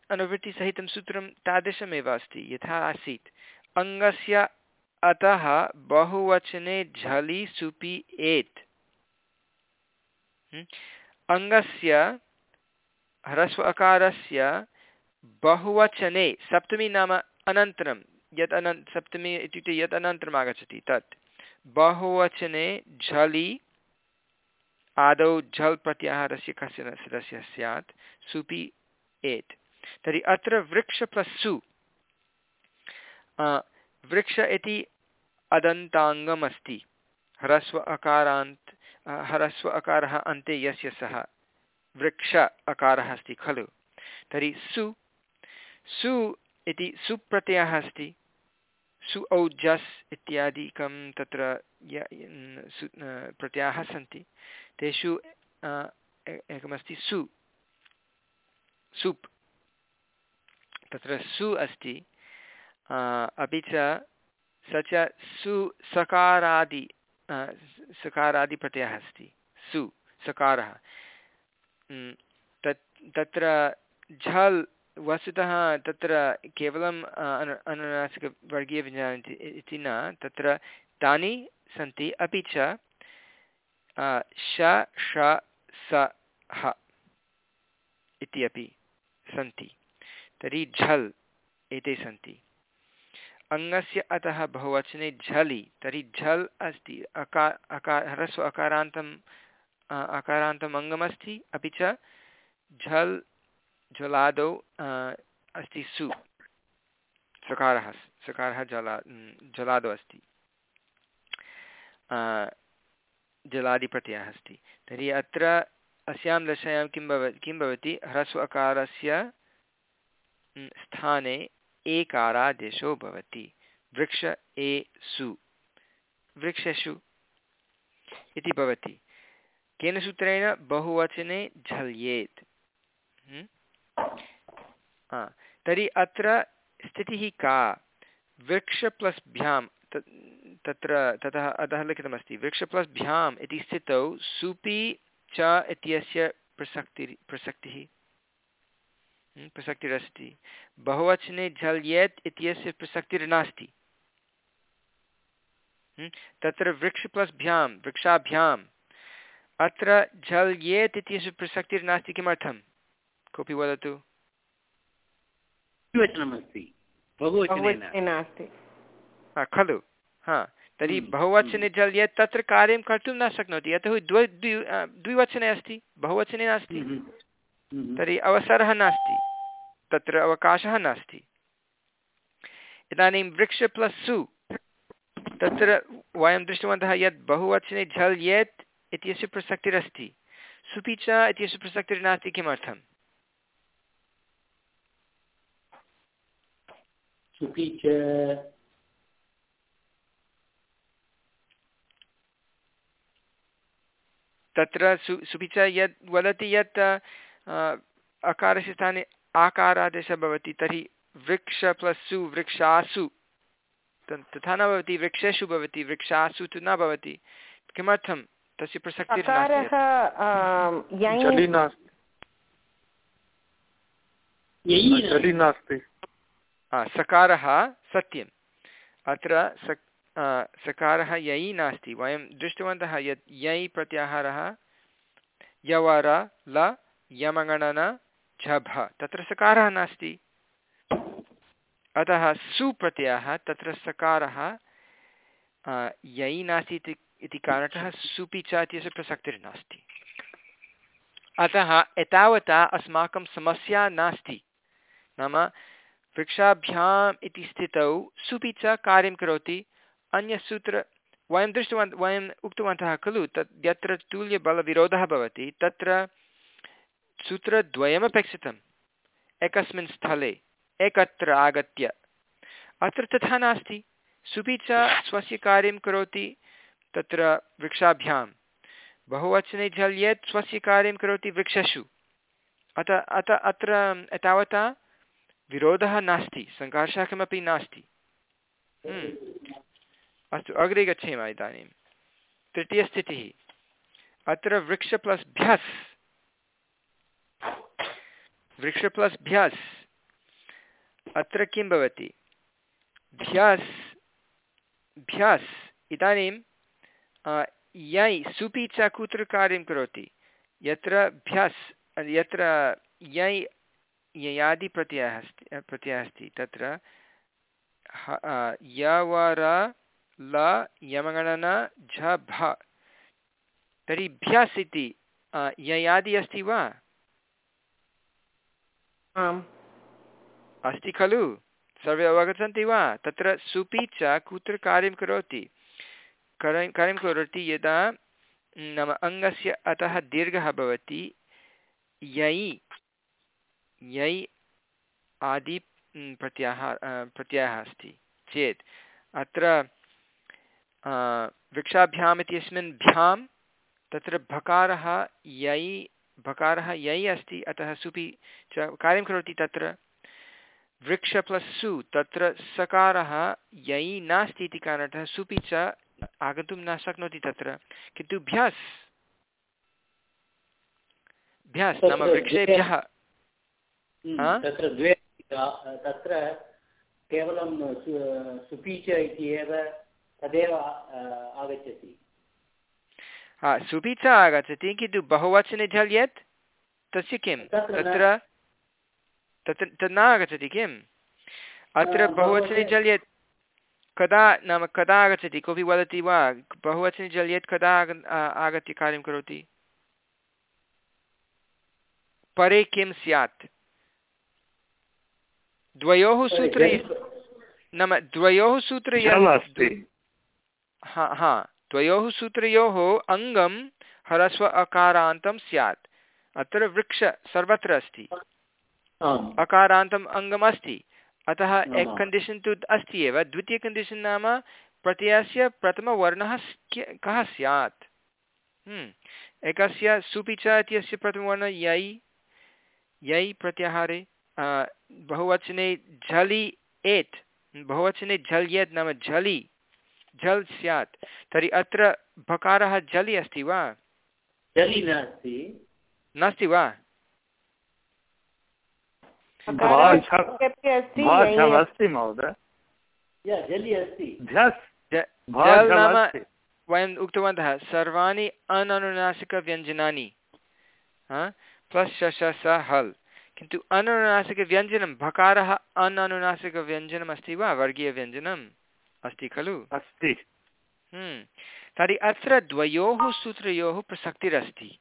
अनुवृत्तिसहितं सूत्रं तादृशमेव अस्ति। यथा आसीत्। अङ्गस्य अतः बहुवचने झलि सुपि एत्। अङ्गस्य, ह्रस्व अकारस्य बहुवचने, सप्तमी नाम अनन्तरं, यत् अनन्, सप्तमी इत्युक्ते यत् अनन्तरम् आगच्छति, तत्। बहुवचने झलि, आदौ झल् प्रत्याहारस्य कस्य सदस्य स्यात्, सुपि एत्। तर्हि अत्र वृक्ष प्लस् सु वृक्ष इति अदन्ताङ्गम् अस्ति ह्रस्व अकारान्त् ह्रस्व अकारः अन्ते यस्य सः। वृक्ष अकारः अस्ति, खलु। तर्हि सु सु इति सुप्रत्ययः अस्ति। सु औजस् इत्यादिकं तत्र प्रत्ययाः सन्ति। तेषु एकमस्ति सु। सुप्। तत्र सु अस्ति। अपि च स च सु सकारादि सकारादिप्रत्ययः अस्ति। सु, सकारः। तत्, तत्र झल् वस्तुतः तत्र केवलम् अनु अनुनासिकवर्गीयव्यञ्जनानि इति न, तत्र तानि सन्ति। अपि च श, ष, स, ह इति अपि सन्ति। तर्हि झल् एते सन्ति। अङ्गस्य अतः बहुवचने झलि, तर्हि झल् अस्ति, अका अकार ह्रस्व अकारान्तम् अकारान्तम् अङ्गमस्ति, अपि च झल् जलादौ अस्ति सु, सकारः सकारः जला जलादौ अस्ति जलादिप्रत्ययः अस्ति। तर्हि अत्र अस्यां दशायां किं भव, किं भवति? ह्रस्व अकारस्य स्थाने एकारादेशो भवति। वृक्ष ए सु। वृक्षसु इति भवति। केन सूत्रेण बहुवचने झल्येत्। तर्हि अत्र स्थितिः का? वृक्ष प्लस् भ्यां तत्र, ततः अधः लिखितमस्ति। वृक्ष प्लस् भ्याम् इति स्थितौ सुपि च इत्यस्य प्रसक्तिः प्रसक्तिः। प्रसक्तिरस्ति। बहुवचने झल्येत् इत्यस्य प्रसक्तिर्नास्ति। तत्र वृक्ष प्लस् भ्यां वृक्षाभ्याम् अत्र झल्येत् इत्यस्य प्रसक्तिर्नास्ति किमर्थं कोऽपि वदतु। खलु। हा तर्हि हम्म, बहुवचने हम्म। जल् यत् तत्र कार्यं कर्तुं न शक्नोति। यतोहि द्वि द्वि द्विवचने अस्ति। बहुवचने नास्ति। हम्म, तर्हि अवसरः नास्ति तत्र अवकाशः नास्ति। इदानीं वृक्ष प्लस् सु तत्र वयं दृष्टवन्तः यत् बहुवचने झल् यत् इत्यस्य प्रसक्तिरस्ति। सुपि च इत्यस्य प्रसक्तिर्नास्ति किमर्थम्? सुपि च तत्र सु सुपि च यत् वदति यत् अकारस्य स्थाने आकारादेशः भवति तर्हि वृक्ष प्लस् सु वृक्षासु। तथा न भवति वृक्षेषु भवति वृक्षासु तु न भवति। किमर्थं? तस्य प्रसक्तिः सकारः सत्यम्। अत्र स सकारः यै नास्ति। वयं दृष्टवन्तः यत् यै प्रत्याहारः यवर ल यमगणन झभ। तत्र सकारः नास्ति। अतः सुप्रत्ययः, तत्र सकारः यै नास्ति इति कारणतः सुपि च इत्यस्य प्रसक्तिर्नास्ति अतः एतावता अस्माकं समस्या नास्ति। नाम वृक्षाभ्याम् इति स्थितौ सुपि च कार्यं करोति। अन्यसूत्र वयं दृष्टवन्तः वयम् उक्तवन्तः खलु तत् यत्र तुल्यबलविरोधः भवति, तत्र सूत्रद्वयमपेक्षितम्। एकस्मिन् स्थले एकत्र आगत्य। अत्र तथा नास्ति। सुपि च स्वस्य कार्यं करोति, तत्र वृक्षाभ्यां। बहुवचने झल्येत् स्वस्य कार्यं करोति वृक्षषु। अत अत, अत्र एतावता विरोधः नास्ति सङ्घर्षः किमपि नास्ति। हम्म। अस्तु, अग्रे गच्छेम इदानीं। तृतीयस्थितिः। अत्र वृक्ष प्लस् भ्यस्। वृक्ष प्लस् भ्यस्। अत्र किं भवति? भ्यस् भ्यस्। इदानीं यै सुपि च कुत्र कार्यं करोति। यत्र भ्यस्, यत्र यै ययादिप्रत्ययः अस्ति प्रत्ययः अस्ति, तत्र यवर, ल, यमगणन, झ, भ। तर्हि भ्यस् इति ययादि अस्ति वा? आम्। अस्ति खलु। सर्वे अवगच्छन्ति वा? तत्र सुपि च कुत्र कार्यं करोति? कार्यं करोति यदा नाम अङ्गस्य अतः दीर्घः भवति। यै यै आदि प्रत्याहार प्रत्ययः अस्ति। चेत् अत्र वृक्षाभ्याम् इत्यस्मिन् भ्यां तत्र भकारः यै भकारः यै अस्ति अतः सुपि च कार्यं करोति तत्र। वृक्ष प्लस् सु तत्र सकारः यै नास्ति इति कारणतः सुपि च आगन्तुं न शक्नोति तत्र। किन्तु भ्यस् भ्यस् नाम वृक्षेभ्यः। तत्र द्वे तत्र केवलं सुपीच इति एव तदेव आगच्छति। हा सुपि च आगच्छति किन्तु बहुवचने झल् यत्? तस्य किं तत्र तत्र? तद् न आगच्छति किम्? अत्र बहुवचने झल् यत् कदा नाम कदा आगच्छति? कोऽपि वदति वा? बहुवचने झल् यत् कदा आगत्य कार्यं करोति? परे किं स्यात्? द्वयोः सूत्रे नाम द्वयोः सूत्रे हा हा। द्वयोः सूत्रयोः अङ्गं ह्रस्व अकारान्तं स्यात्। अत्र वृक्ष सर्वत्र अस्ति। अकारान्तम् अङ्गमस्ति अतः एक कण्डिशन् तु अस्ति एव। द्वितीय कण्डिशन् नाम प्रत्ययस्य प्रथमवर्णः कः स्यात्? हम्म, एकस्य सुपि च इत्यस्य प्रथमवर्णः यै। यै प्रत्याहारे बहुवचने झलि एत्। बहुवचने झल् यत् नाम झलि। झल् स्यात्। तर्हि अत्र भकारः झलि अस्ति वा? जलि नास्ति। नास्ति वा? वयम् उक्तवन्तः सर्वाणि अननुनासिकव्यञ्जनानि। प्लस् श हल्। किन्तु अननुनासिकव्यञ्जनं भकारः अननुनासिकव्यञ्जनम् अस्ति वा वर्गीयव्यञ्जनम्? अस्ति खलु? अस्ति। हम्म। तर्हि अत्र द्वयोः सूत्रयोः प्रसक्तिरस्ति।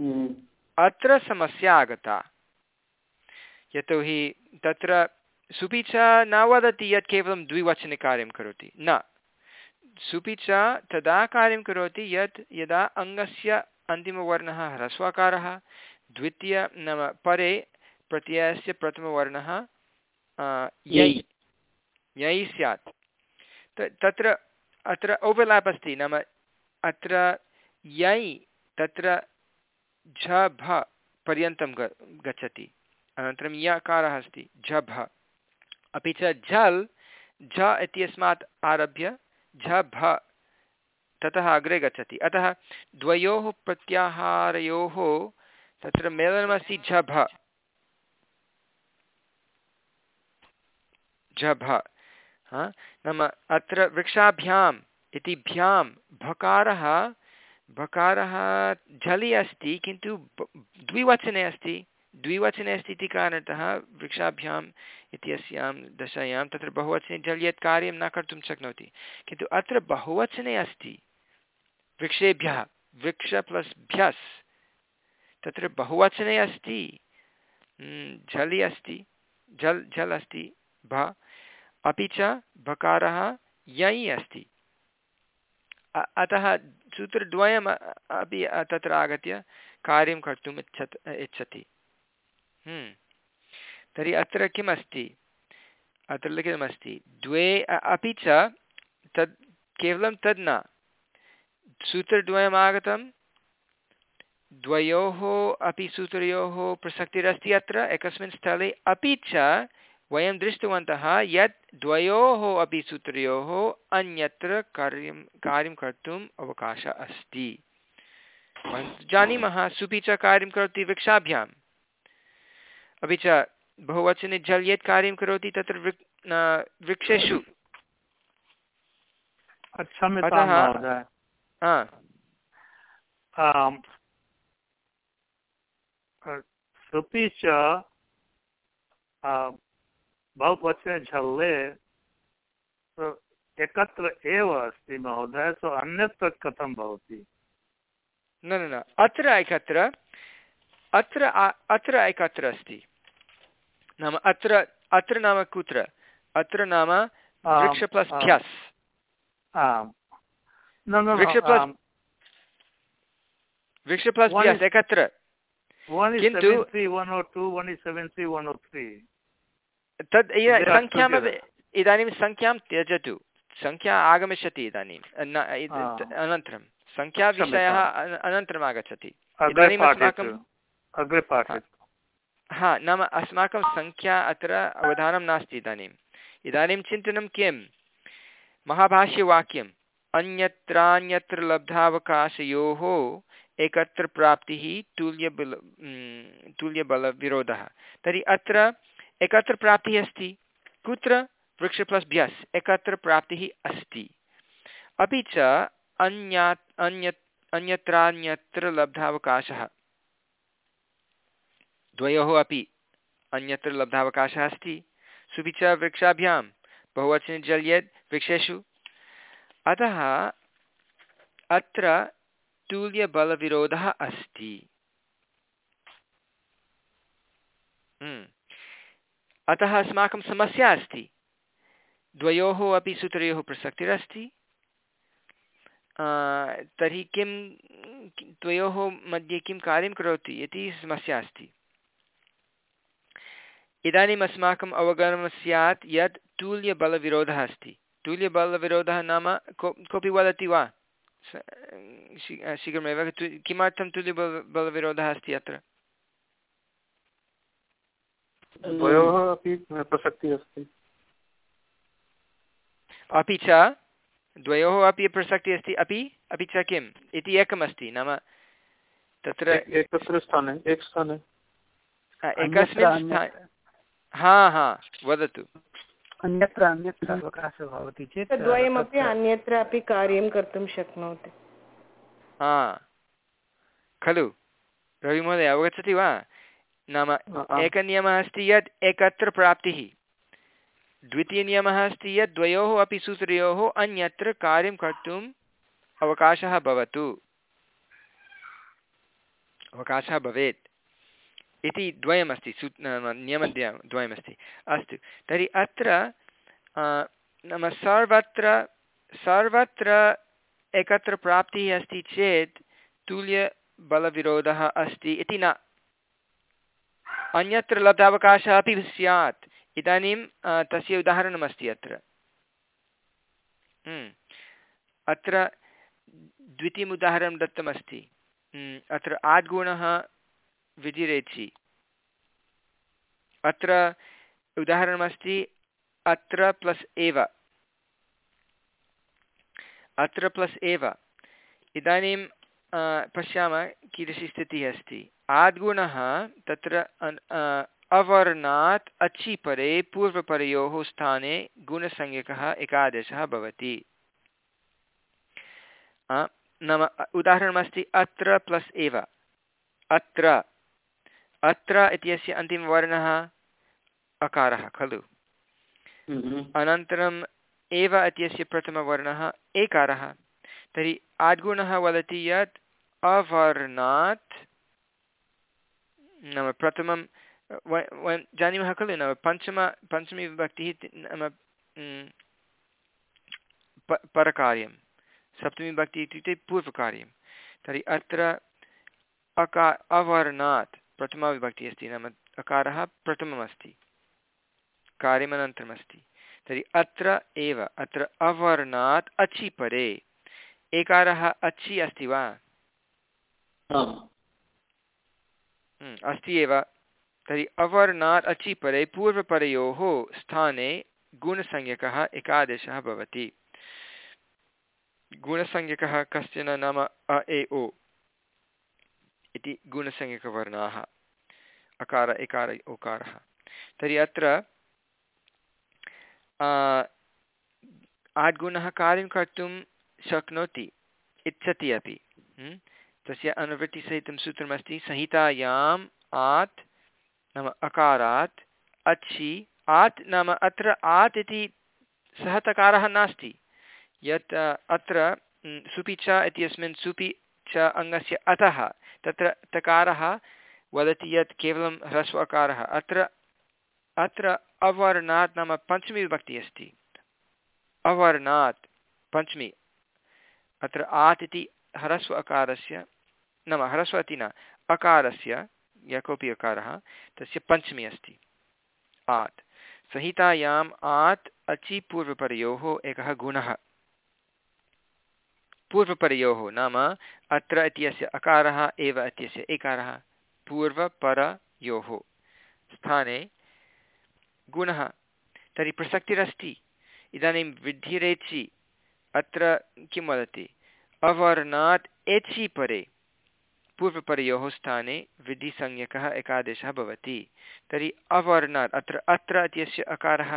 हम्म। अत्र समस्या आगता। यतोहि तत्र सुपि च न वदति यत् केवलं द्विवचने कार्यं करोति। न। सुपि च तदा कार्यं करोति यत् यदा अङ्गस्य अन्तिमवर्णः ह्रस्वकारः द्वितीय नाम परे प्रत्ययस्य प्रथमवर्णः यै। यै स्यात्। तत्र, अत्र ओवर्लाप् अस्ति, नाम अत्र यै, तत्र झ, भ पर्यन्तं ग, गच्छति। अनन्तरं यकारः अस्ति झभ अपि च झल्, झ इत्यस्मात् आरभ्य झभ ततः अग्रे गच्छति। अतः द्वयोः प्रत्याहारयोः तत्र मेलनमस्ति झभ झभ नाम अत्र वृक्षाभ्याम् इति भ्यां भकारः भकारः झलि अस्ति, किन्तु द्विवचने अस्ति। द्विवचने अस्ति इति कारणतः वृक्षाभ्याम् इत्यस्यां दशायां तत्र बहुवचने जल् यत् कार्यं न कर्तुं शक्नोति। किन्तु अत्र बहुवचने अस्ति वृक्षेभ्यः, वृक्ष प्लस् भ्यस्। तत्र बहुवचने अस्ति। झलि अस्ति, झल् झल् अस्ति, भ। अपि च भकारः यै अस्ति। अतः सूत्रद्वयम् अपि तत्र आगत्य कार्यं कर्तुम् इच्छत्, इच्छति। हम्म। तर्हि अत्र किम् अस्ति अत्र लिखितमस्ति, द्वे अपि च तद्, केवलं तद् न। सूत्रद्वयम् आगतं, द्वयोः अपि सूत्रयोः प्रसक्तिरस्ति अत्र, एकस्मिन् स्थले अपि च वयं दृष्टवन्तः यत् द्वयोः अपि सूत्रयोः अन्यत्र कार्यं कार्यं कर्तुम् अवकाशः अस्ति। जानीमः सुपि च कार्यं करोति वृक्षाभ्याम् अपि च बहुवचने जल् यत् कार्यं करोति तत्र वृक् वृक्षेषु। सुपि च बहुवचने झल्ले एकत्र एव अस्ति महोदय सो अन्यत्र कथं भवति? न न न अत्र एकत्र अत्र अत्र एकत्र अस्ति। नाम अत्र अत्र नाम कुत्र? अत्र नाम वृक्ष प्लस् भ्यस् वृक्ष प्लस् वृक्ष प्लस् एकत्र। किन्तु तद् सङ्ख्यामपि इदानीं सङ्ख्यां त्यजतु। सङ्ख्या आगमिष्यति इदानीम् अनन्तरं। सङ्ख्याविषयः अनन्तरम् आगच्छति। इदानीम् अस्माकं हा नाम अस्माकं सङ्ख्या अत्र अवधानं नास्ति इदानीम्। इदानीं चिन्तनं किं? महाभाष्यवाक्यम् अन्यत्रान्यत्र लब्धावकाशयोः एकत्र प्राप्तिः तुल्यबल तुल्यबलविरोधः। तर्हि अत्र एकत्र प्राप्तिः अस्ति। कुत्र? वृक्ष प्लस् भ्यस् एकत्र प्राप्तिः अस्ति। अपि च अन्यात् अन्यत् अन्यत्रान्यत्र लब्धावकाशः। द्वयोः अपि अन्यत्र लब्धावकाशः अस्ति। सुपि च वृक्षाभ्यां। बहुवचने जल्येत् वृक्षेषु। अतः अत्र तुल्यबलविरोधः अस्ति। हम्म। अतः अस्माकं समस्या अस्ति। द्वयोः अपि सूत्रयोः प्रसक्तिरस्ति। तर्हि किं, द्वयोः मध्ये किं कार्यं करोति इति समस्या अस्ति। इदानीम् अस्माकम् अवगमनं स्यात् यत् तुल्यबलविरोधः अस्ति। तुल्यबलविरोधः नाम को, कोऽपि वदति वा? शीघ्रमेव किमर्थं तुल्यबल बलविरोधः अस्ति अत्र? द्वयोः अपि प्रसक्तिः अस्ति। अपि च द्वयोः अपि प्रसक्तिः अस्ति। अपि अपि च किम्? इति एकमस्ति नाम तत्र एकत्र स्थाने एकस्थाने एकस्मिन् हा हा वदतु। अन्यत्र अन्यत्र अवकाशः भवति चेत् द्वयमपि अन्यत्र अपि कार्यं कर्तुं शक्नोति। हा। खलु रविमहोदय अवगच्छति वा? नाम एकनियमः अस्ति यत् एकत्र प्राप्तिः। द्वितीयनियमः अस्ति यत् द्वयोः अपि सूत्रयोः अन्यत्र कार्यं कर्तुम् अवकाशः भवतु। अवकाशः भवेत्। इति द्वयमस्ति सू नियमद्वयं द्वयमस्ति। अस्तु तर्हि अत्र नाम सर्वत्र सर्वत्र एकत्र प्राप्तिः अस्ति चेत् तुल्यबलविरोधः अस्ति इति न। अन्यत्र लब्धावकाशः अपि स्यात्। इदानीं तस्य उदाहरणमस्ति अत्र। हम्म, अत्र द्वितीयम् उदाहरणं दत्तमस्ति। हम्म, अत्र आद्गुणः विजिरेचि। अत्र उदाहरणमस्ति अत्र प्लस् एव। अत्र प्लस् एव। इदानीं पश्यामः कीदृशी स्थितिः अस्ति। आद्गुणः तत्र अवर्णात् अचि परे पूर्वपरयोः स्थाने गुणसंज्ञकः एकादशः भवति। नाम उदाहरणमस्ति अत्र प्लस् एव। अत्र। अत्र इत्यस्य अन्तिमवर्णः अकारः खलु। हम्म। अनन्तरम् एव इत्यस्य प्रथमवर्णः एकारः। तर्हि आद्गुणः वदति यत् अवर्णात् नाम प्रथमं वयं जानीमः खलु, नाम पञ्चम पञ्चमी विभक्तिः नाम परकार्यं। सप्तमी विभक्तिः इत्युक्ते पूर्वकार्यं। तर्हि अत्र अका, अवर्णात् प्रथमा विभक्तिः अस्ति, नाम अकारः प्रथममस्ति। कार्यमनन्तरमस्ति। तर्हि अत्र एव, अत्र अवर्णात् अचि परे एकारः अचि अस्ति वा? अस्ति एव। तर्हि अवर्णात् अचि परे पूर्वपरयोः स्थाने गुणसंज्ञकः एकादशः भवति। गुणसंज्ञकः कश्चन नाम अ, ए, ओ इति गुणसंज्ञकवर्णाः, अकार, एकार, ओकारः। तर्हि अत्र आद्गुणः कार्यं कर्तुं शक्नोति, इच्छति अपि। तस्य अनुवृत्तिसहितं सूत्रमस्ति, संहितायाम् आत्, नाम अकारात्, अच्छि, आत् नाम अत्र आत् इति सः तकारः नास्ति। यत् अत्र सुपि च इत्यस्मिन् सुपि च अङ्गस्य अतः तत्र तकारः वदति यत् केवलं ह्रस्वकारः अत्र अत्र अवर्णात् नाम पञ्चमी विभक्तिः अस्ति। अवर्णात् पञ्चमी। अत्र आत् इति ह्रस्व अकारस्य नाम ह्रस्व इति न, अकारस्य, यः कोऽपि अकारः, तस्य पञ्चमी अस्ति। आत्। संहितायाम् आत् अचि पूर्वपरयोः एकः गुणः। पूर्वपरयोः नाम अत्र इत्यस्य अकारः, एव इत्यस्य एकारः। पूर्वपरयोः स्थाने गुणः। तर्हि प्रसक्तिरस्ति। इदानीं वृद्धिरेचि अत्र किं वदति? अवर्णात् एचि परे पूर्वपरयोः स्थाने वृद्धिसंज्ञकः एकादेशः भवति। तर्हि अवर्णात् अत्र अत्र इत्यस्य अकारः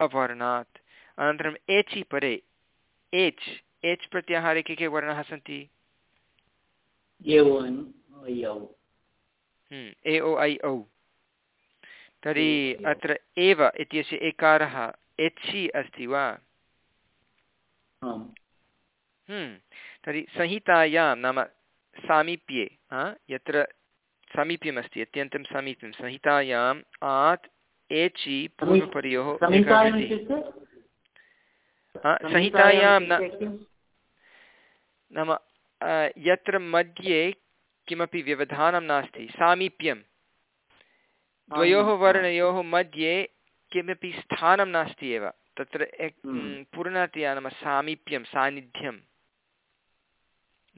अवर्णात्। अनन्तरम् एचि परे एच् एच् प्रत्याहारे के के वर्णाः सन्ति? ए ओ ऐ। औ तर्हि अत्र एव इत्यस्य एकारः एचि अस्ति वा? तर्हि संहितायां नाम सामीप्ये यत्र सामीप्यमस्ति अत्यन्तं सामीप्यं संहितायाम् आत् एचि पूर्वपर्योः संहितायां नाम यत्र मध्ये किमपि व्यवधानं नास्ति सामीप्यं। द्वयोः वर्णयोः मध्ये किमपि स्थानं नास्ति एव तत्र पूर्णतया नाम सामीप्यं सान्निध्यं।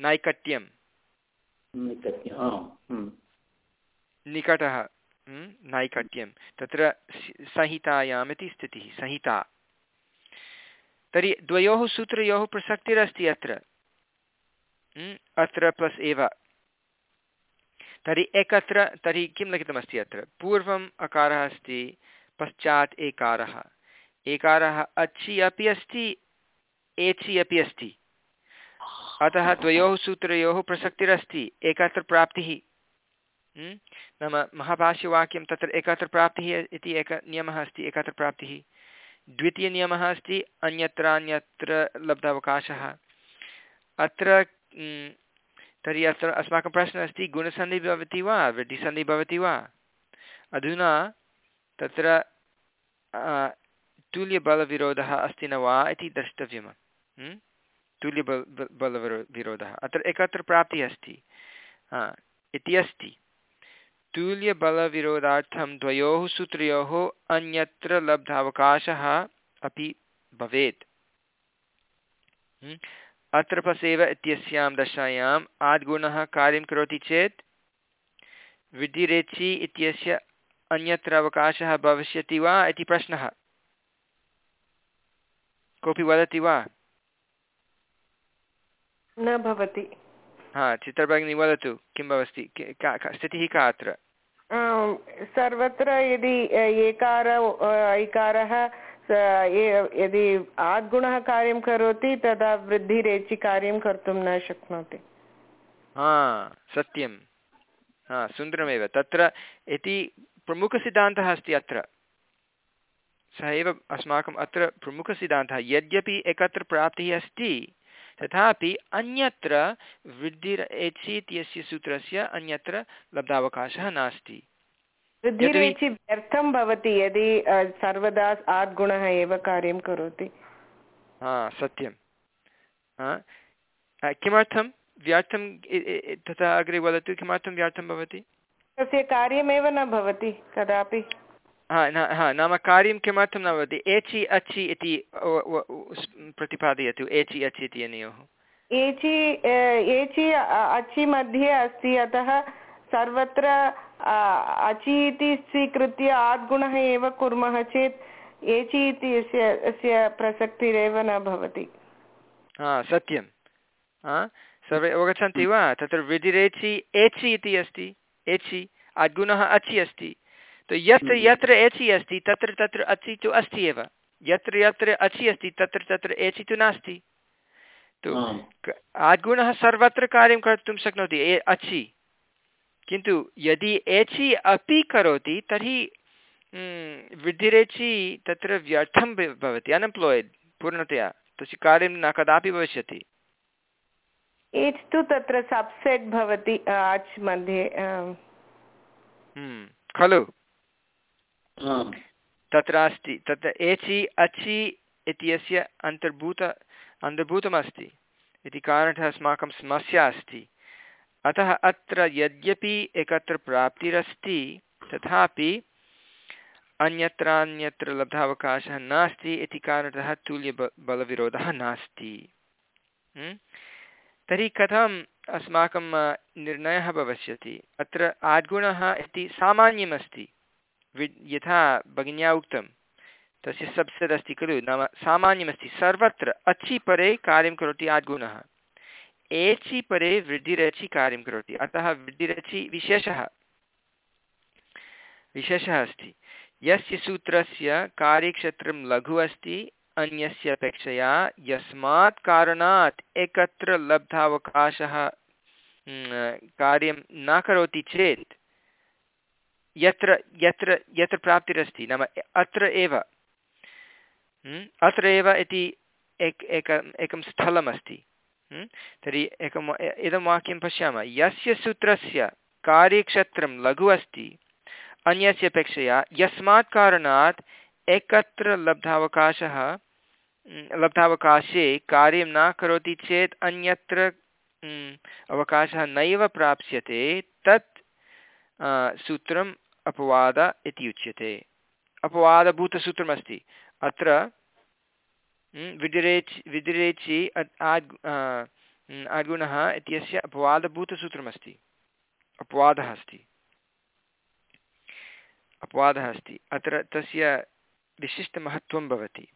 नैकट्यं निकटः नैकट्यं तत्र संहितायाम् इति स्थितिः संहिता। तर्हि द्वयोः सूत्रयोः प्रसक्तिरस्ति अत्र। अत्र प्लस् एव। तर्हि एकत्र तर्हि किं लिखितमस्ति अत्र? पूर्वम् अकारः अस्ति पश्चात् एकारः। एकारः अच्छि अपि अस्ति एचि अपि अस्ति। अतः द्वयोः सूत्रयोः प्रसक्तिरस्ति एकत्र प्राप्तिः नाम महाभाष्यवाक्यं तत्र एकत्र प्राप्तिः इति एकः नियमः अस्ति एकत्र प्राप्तिः द्वितीयनियमः अस्ति, अन्यत्रान्यत्र लब्धावकाशः। अत्र तर्हि अत्र अस्माकं प्रश्नः अस्ति, गुणसन्धिः भवति वा, वृद्धिसन्धिः भवति वा? अधुना तत्र तुल्यबलविरोधः अस्ति न वा इति द्रष्टव्यम्। तुल्यबल बलविरो विरोधः अत्र एकत्र प्राप्तिः अस्ति। इति अस्ति। तुल्यबलविरोधार्थं द्वयोः सूत्रयोः अन्यत्र लब्धावकाशः अपि भवेत्। अत्र पसेव इत्यस्यां दशायाम् आद्गुणः कार्यं करोति चेत् विधिरेचि इत्यस्य अन्यत्र अवकाशः भविष्यति वा इति प्रश्नः। कोऽपि वदति वा? न भवति। हा चित्रभगिनी वदतु किं भवति स्थितिः का अत्र? सर्वत्र यदि एकार ऐकारः यदि आद्गुणः कार्यं करोति तदा वृद्धिरेचि कार्यं कर्तुं न शक्नोति। हा सत्यं। हा सुन्दरमेव। तत्र इति प्रमुखसिद्धान्तः अस्ति अत्र सः एव अस्माकम् अत्र प्रमुखसिद्धान्तः। यद्यपि एकत्र प्राप्तिः अस्ति तथापि अन्यत्र वृद्धिर् एचि इत्यस्य सूत्रस्य अन्यत्र लब्धावकाशः नास्ति। वृद्धिरेचि व्यर्थं भवति यदि सर्वदा आद्गुणः एव कार्यं करोति। हा सत्यं। किमर्थं व्यर्थं तथा अग्रे वदतु किमर्थं व्यर्थं भवति? तस्य कार्यमेव न भवति कदापि। हा न हा नाम कार्यं किमर्थं न भवति? एचि अचि इति प्रतिपादयतु। एचि अचि इति अनयोः एचि एचि अचि मध्ये अस्ति अतः सर्वत्र अचि इति स्वीकृत्य आद्गुणः एव कुर्मः चेत् एचि इति अस्य प्रसक्तिरेव न भवति। हा सत्यं सर्वे अवगच्छन्ति वा? तत्र विधिरेचि एचि इति अस्ति। एचि आद्गुणः अचि अस्ति। यत्र हम्म। यत्र एचि अस्ति तत्र तत्र अचि तु अस्ति एव। यत्र यत्र अचि अस्ति तत्र तत्र एचि तु नास्ति। तु आद्गुणः सर्वत्र कार्यं कर्तुं शक्नोति ए अचि। किन्तु यदि एचि अपि करोति तर्हि वृद्धिरेचि तत्र व्यर्थं भवति अनएम्प्लाय्ड् पूर्णतया। तस्य कार्यं न कदापि भविष्यति। एच् तु तत्र सब्सेट् भवति आच् मध्ये खलु। तत्र अस्ति, तत्र एचि, अचि इत्यस्य अन्तर्भूत, अन्तर्भूतमस्ति। इति कारणतः अस्माकं समस्या अस्ति। अतः अत्र यद्यपि एकत्र प्राप्तिरस्ति, तथापि अन्यत्रान्यत्र लब्धावकाशः नास्ति इति कारणतः तुल्यब बलविरोधः नास्ति तर्हि कथम् अस्माकं निर्णयः भविष्यति? अत्र आद्गुणः इति सामान्यमस्ति। वि यथा भगिन्या उक्तं तस्य सब्सेट् अस्ति खलु। नाम सामान्यमस्ति। सर्वत्र अचि परे कार्यं करोति आद्गुणः। एचि परे वृद्धिरचि कार्यं करोति। अतः वृद्धिरचि विशेषः। विशेषः अस्ति। यस्य सूत्रस्य कार्यक्षेत्रं लघु अस्ति, अन्यस्य अपेक्षया यस्मात् कारणात् एकत्र लब्धावकाशः कार्यं न करोति चेत् यत्र यत्र यत्र प्राप्तिरस्ति। नाम अत्र एव। अत्र एव इति एक एक, एकं स्थलमस्ति। तर्हि एकम् इदं वाक्यं पश्यामः। यस्य सूत्रस्य कार्यक्षेत्रं लघु अस्ति, अन्यस्य अपेक्षया यस्मात् कारणात् एकत्र लब्धावकाशः लब्धावकाशे कार्यं न करोति चेत् अन्यत्र अवकाशः नैव प्राप्स्यते, तत् सूत्रम् अपवाद इति उच्यते। अपवादभूतसूत्रमस्ति। अत्र विडिरेच् विडिरेचि आद् आद्गुणः इत्यस्य अपवादभूतसूत्रमस्ति। अपवादः अस्ति। अपवादः अस्ति। अत्र तस्य विशिष्टमहत्त्वं भवति।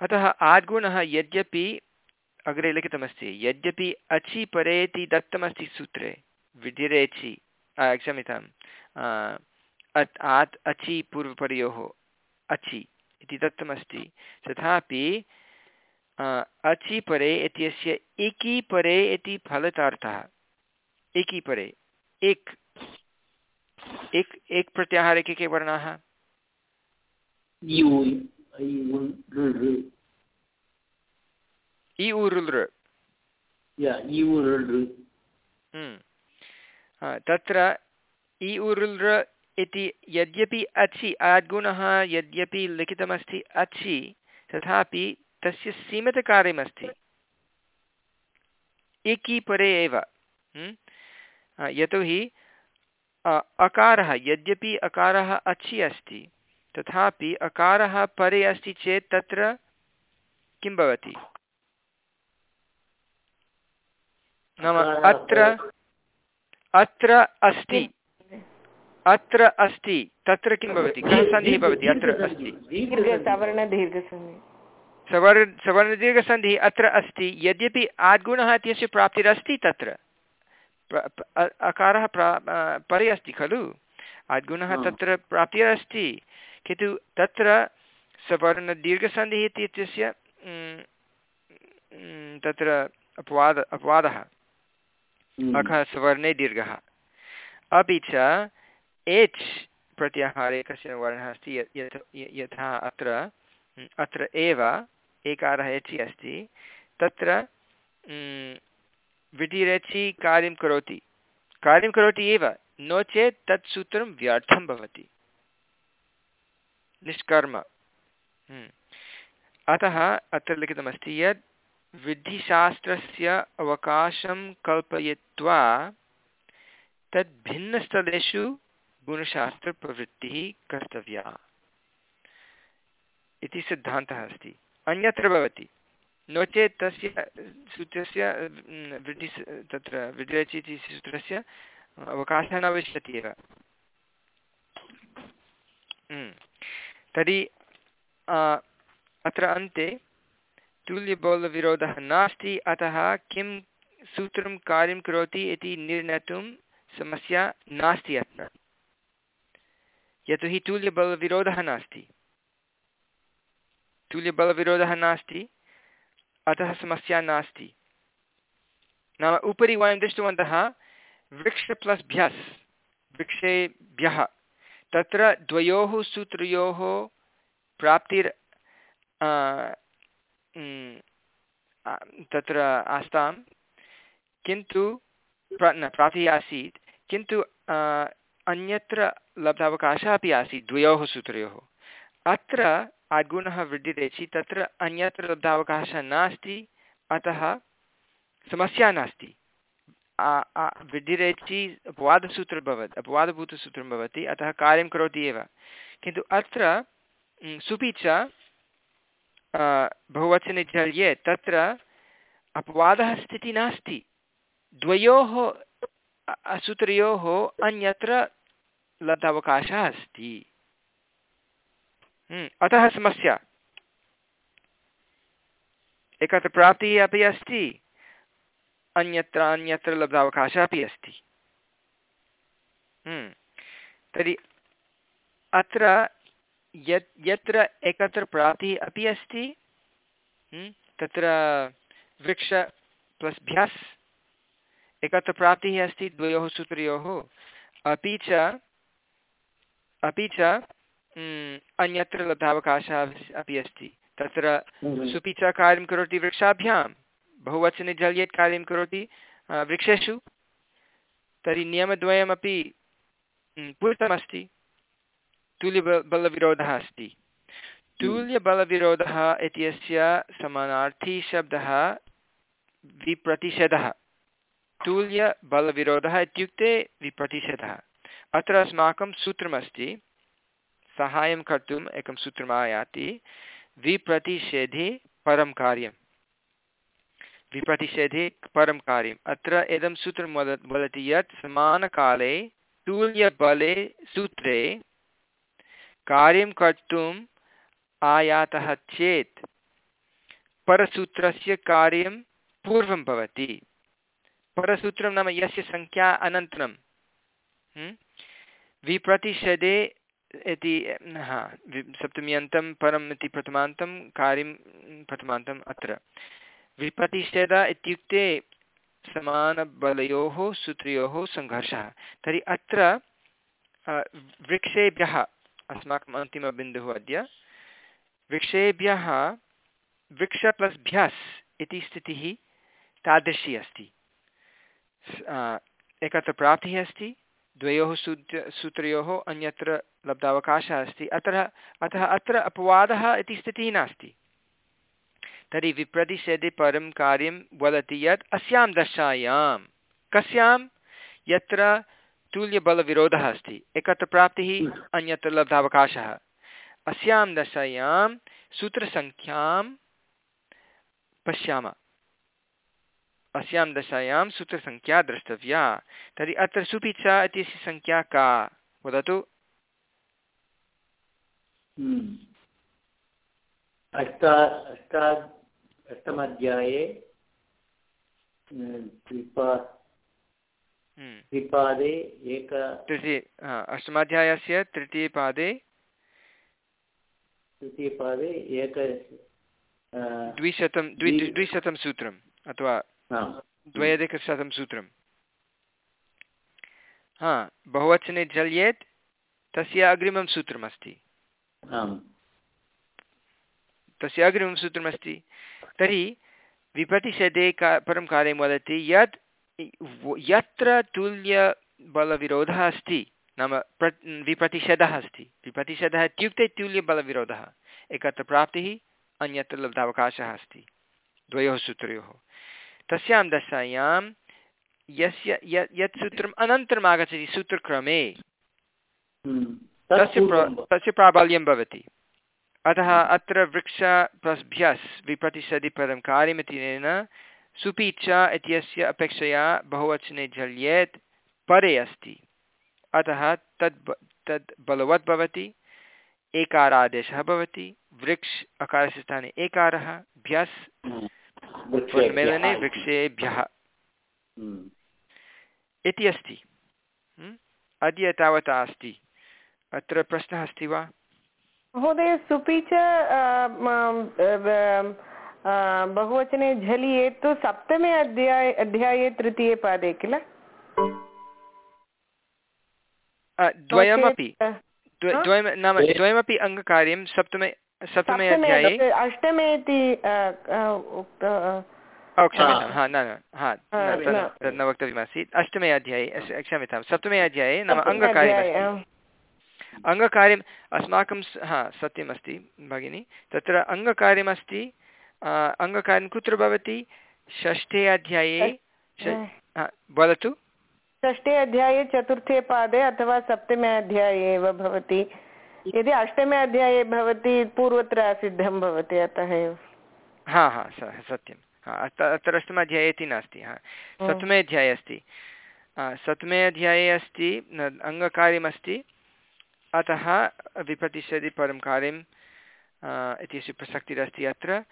अतः आद्गुणः यद्यपि, अग्रे लिखितमस्ति, यद्यपि अचि परेति दत्तमस्ति सूत्रे विधिरेचि क्षम्यताम्। अत् आत् अचि पूर्वपरयोः अचि इति दत्तमस्ति तथापि अचि परे इत्यस्य इकि परे इति फलितार्थः। इकि परे। इक् इक् इक् प्रत्याहारे के के वर्णाः। इ उरुलृ तत्र इ उरुलृ इति यद्यपि अचि आद्गुणः यद्यपि लिखितमस्ति अचि तथापि तस्य सीमितकार्यमस्ति। इकि परे एव। यतोहि अकारः यद्यपि अकारः अचि अस्ति तथापि अकारः परे अस्ति चेत् तत्र किं भवति? नाम अत्र अत्र अस्ति। अत्र अस्ति। तत्र किं भवति? कः सन्धिः भवति? अत्र अस्ति। सवर्ण सवर्णदीर्घसन्धिः अत्र अस्ति। यद्यपि आद्गुणः इत्यस्य प्राप्तिरस्ति तत्र। अकारः प्रा परे अस्ति खलु। आद्गुणः तत्र प्राप्तिरस्ति। किन्तु तत्र सवर्णदीर्घसन्धिः इत्यस्य तत्र अपवाद अपवादः। अखः सवर्णे दीर्घः। अपि च, एच् प्रत्याहारे कश्चन वर्णः अस्ति यथा अत्र अत्र एव एकारः एचि अस्ति। तत्र विटिरेचि कार्यं करोति। कार्यं करोति एव, नो चेत् तत् सूत्रं व्यर्थं भवति। निष्कर्म। अतः अत्र लिखितमस्ति यत् विधिशास्त्रस्य अवकाशं कल्पयित्वा तद् भिन्नस्थलेषु गुणशास्त्रप्रवृत्तिः कर्तव्या। इति सिद्धान्तः अस्ति। अन्यत्र भवति। नो चेत् तस्य सूत्रस्य वृद्धि तत्र वृद्धिरचि इति सूत्रस्य अवकाशः न भविष्यति एव। तर्हि अत्र अन्ते तुल्यबौलविरोधः नास्ति। अतः किं सूत्रं कार्यं करोति इति निर्णेतुं समस्या नास्ति अत्र। यतोहि तुल्यबलविरोधः नास्ति। तुल्यबलविरोधः नास्ति, अतः समस्या नास्ति। नाम उपरि वयं दृष्टवन्तः, वृक्ष प्लस् भ्यस्, वृक्षेभ्यः, तत्र द्वयोः सूत्रयोः प्राप्तिर् तत्र आस्तां किन्तु, प्र, न प्राप्तिः आसीत् किन्तु अन्यत्र लब्धावकाशः अपि आसीत्, द्वयोः सूत्रयोः। अत्र आद्गुणः वृद्धिरेचि तत्र अन्यत्र लब्धावकाशः नास्ति, अतः समस्या नास्ति। वृद्धिरेचि अपवादसूत्रं भवति, अपवादभूतसूत्रं भवति, अतः कार्यं करोति एव। किन्तु अत्र सुपि च बहुवचने जल्ये तत्र अपवादः स्थितिः नास्ति। द्वयोः सूत्रयोः अन्यत्र लब्धावकाशः अस्ति। हम्म, अतः समस्या। एकत्र प्राप्तिः अपि अस्ति अन्यत्र अन्यत्र लब्धावकाशः अपि अस्ति। हम्म, तर्हि अत्र यत् यत्र एकत्र प्राप्तिः अपि अस्ति हम्म, तत्र वृक्ष प्लस् भ्यास् एकत्र प्राप्तिः अस्ति द्वयोः सूत्रयोः अपि च अपि च अन्यत्र लब्धावकाशः अपि अस्ति। तत्र सुपि च कार्यं करोति वृक्षाभ्यां बहुवचने जल् यत् कार्यं करोति वृक्षेषु। तर्हि नियमद्वयमपि पूरितमस्ति। तुल्यबलविरोधः अस्ति। तुल्यबलविरोधः इत्यस्य समानार्थी शब्दः विप्रतिषेधः तुल्यबलविरोधः इत्युक्ते विप्रतिषेधः अत्र अस्माकं सूत्रमस्ति सहायं कर्तुम् एकं सूत्रम् आयाति विप्रतिषेधे परं कार्यं विप्रतिषेधे परं कार्यम्। अत्र इदं सूत्रं वद वदति यत् समानकाले तुल्यबले सूत्रे कार्यं कर्तुम् आयातः चेत् परसूत्रस्य कार्यं पूर्वं भवति। परसूत्रं नाम यस्य सङ्ख्या अनन्तरं। विप्रतिषदे इति, हा सप्तम्यन्तं परम् इति प्रथमान्तं कार्यं प्रथमान्तम् अत्र। विप्रतिषेध इत्युक्ते समानबलयोः, सूत्रयोः सङ्घर्षः तर्हि अत्र वृक्षेभ्यः अस्माकम् अन्तिमबिन्दुः अद्य वृक्षेभ्यः वृक्ष प्लस् भ्यस् इति स्थितिः तादृशी अस्ति। एकत्र प्राप्तिः अस्ति, द्वयोः सूत्र, सूत्रयोः अन्यत्र लब्धावकाशः अस्ति। अत्र अतः अत्र अपवादः इति स्थितिः नास्ति। तर्हि विप्रतिषेधे परं कार्यं वदति यत् अस्यां दशायां। कस्यां? यत्र तुल्यबलविरोधः अस्ति। एकत्र प्राप्तिः अन्यत्र लब्धावकाशः अस्यां दशायां सूत्रसङ्ख्यां पश्यामः। अस्यां दशायां सूत्रसङ्ख्या द्रष्टव्या। तर्हि अत्र सुपि च इत्यस्य सङ्ख्या का? वदतु। हम्म। अष्टा अष्टा अष्टमाध्याये त्रिपादे हम्म। एक तृतीय अष्टमाध्यायस्य तृतीयपादे तृतीयपादे एक द्विशतं द्विशतं सूत्रम् अथवा द्वयधिकशतं सूत्रं हा बहुवचने जल्येत् तस्य अग्रिमं सूत्रमस्ति। तस्य अग्रिमं सूत्रमस्ति। तर्हि विप्रतिषेधे का परं कार्यं वदति यत् यत्र तुल्यबलविरोधः अस्ति नाम प्र विप्रतिषेधः अस्ति। विप्रतिषेधः इत्युक्ते तुल्यबलविरोधः। एकत्र प्राप्तिः अन्यत्र लब्धावकाशः अस्ति। द्वयोः सूत्रयोः। तस्यां दशायां यस्य यत् सूत्रम् अनन्तरम् आगच्छति सूत्रक्रमे हम्म, तस्य तस्य प्राबल्यं भवति। अतः अत्र वृक्ष प्लस् भ्यस् विप्रतिशदि पदं कार्यमितिनेन सुपि च इत्यस्य अपेक्षया बहुवचने झल्येत् परे अस्ति अतः तद् तद् बलवत् भवति एकारादेशः भवति वृक्ष अकारस्य स्थाने एकारः भ्यस्। उन्मेलने वृक्षेभ्यः हम्म। इति अस्ति हम्म? अद्य तावता अस्ति अत्र प्रश्नः अस्ति वा महोदय सुपि च बहुवचने झलि तु सप्तमे अध्याये अध्याये तृतीये पादे किल अ, द्वयमपि? द्वयं नाम द्वे- द्वयमपि अङ्गकार्यं सप्तमे सप्तमे अध्याये अष्टमे इति क्षम्यतां हा। न हा वक्तव्यमासीत् अष्टमे अध्याये क्षम्यतां सप्तमे अध्याये नाम सप्तमे अङ्गकार्यमस्ति अङ्गकार्यम् अस्माकं हा सत्यमस्ति भगिनि तत्र अङ्गकार्यमस्ति अ, अङ्गकार्यं कुत्र भवति षष्ठे अध्याये वदतु। षष्ठे अध्याये चतुर्थे पादे अथवा सप्तमे अध्याये एव भवति। यदि अष्टमे अध्याये भवति पूर्वत्र असिद्धं भवति अतः एव। हा हा सत्यं। हा अत्र अत्र अष्टमाध्याये इति नास्ति हा। सप्तमे अध्याये अस्ति। सप्तमे अध्याये अस्ति अङ्गकार्यमस्ति। अतः विप्रतिशति परं कार्यं आ, इत्यस्य प्रसक्तिरस्ति अत्र।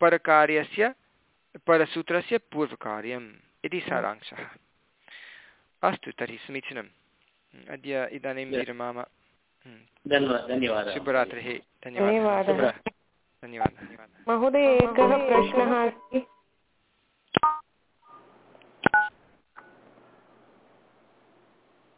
परकार्यस्य परसूत्रस्य पूर्वकार्यम् इति सारांशः। अस्तु तर्हि समीचीनम्। अद्य इदानीं विरमाम। धन्यवादः धन्यवादः। शुभरात्रिः। धन्यवादः। धन्यवादः। महोदय एकः प्रश्नः अस्ति।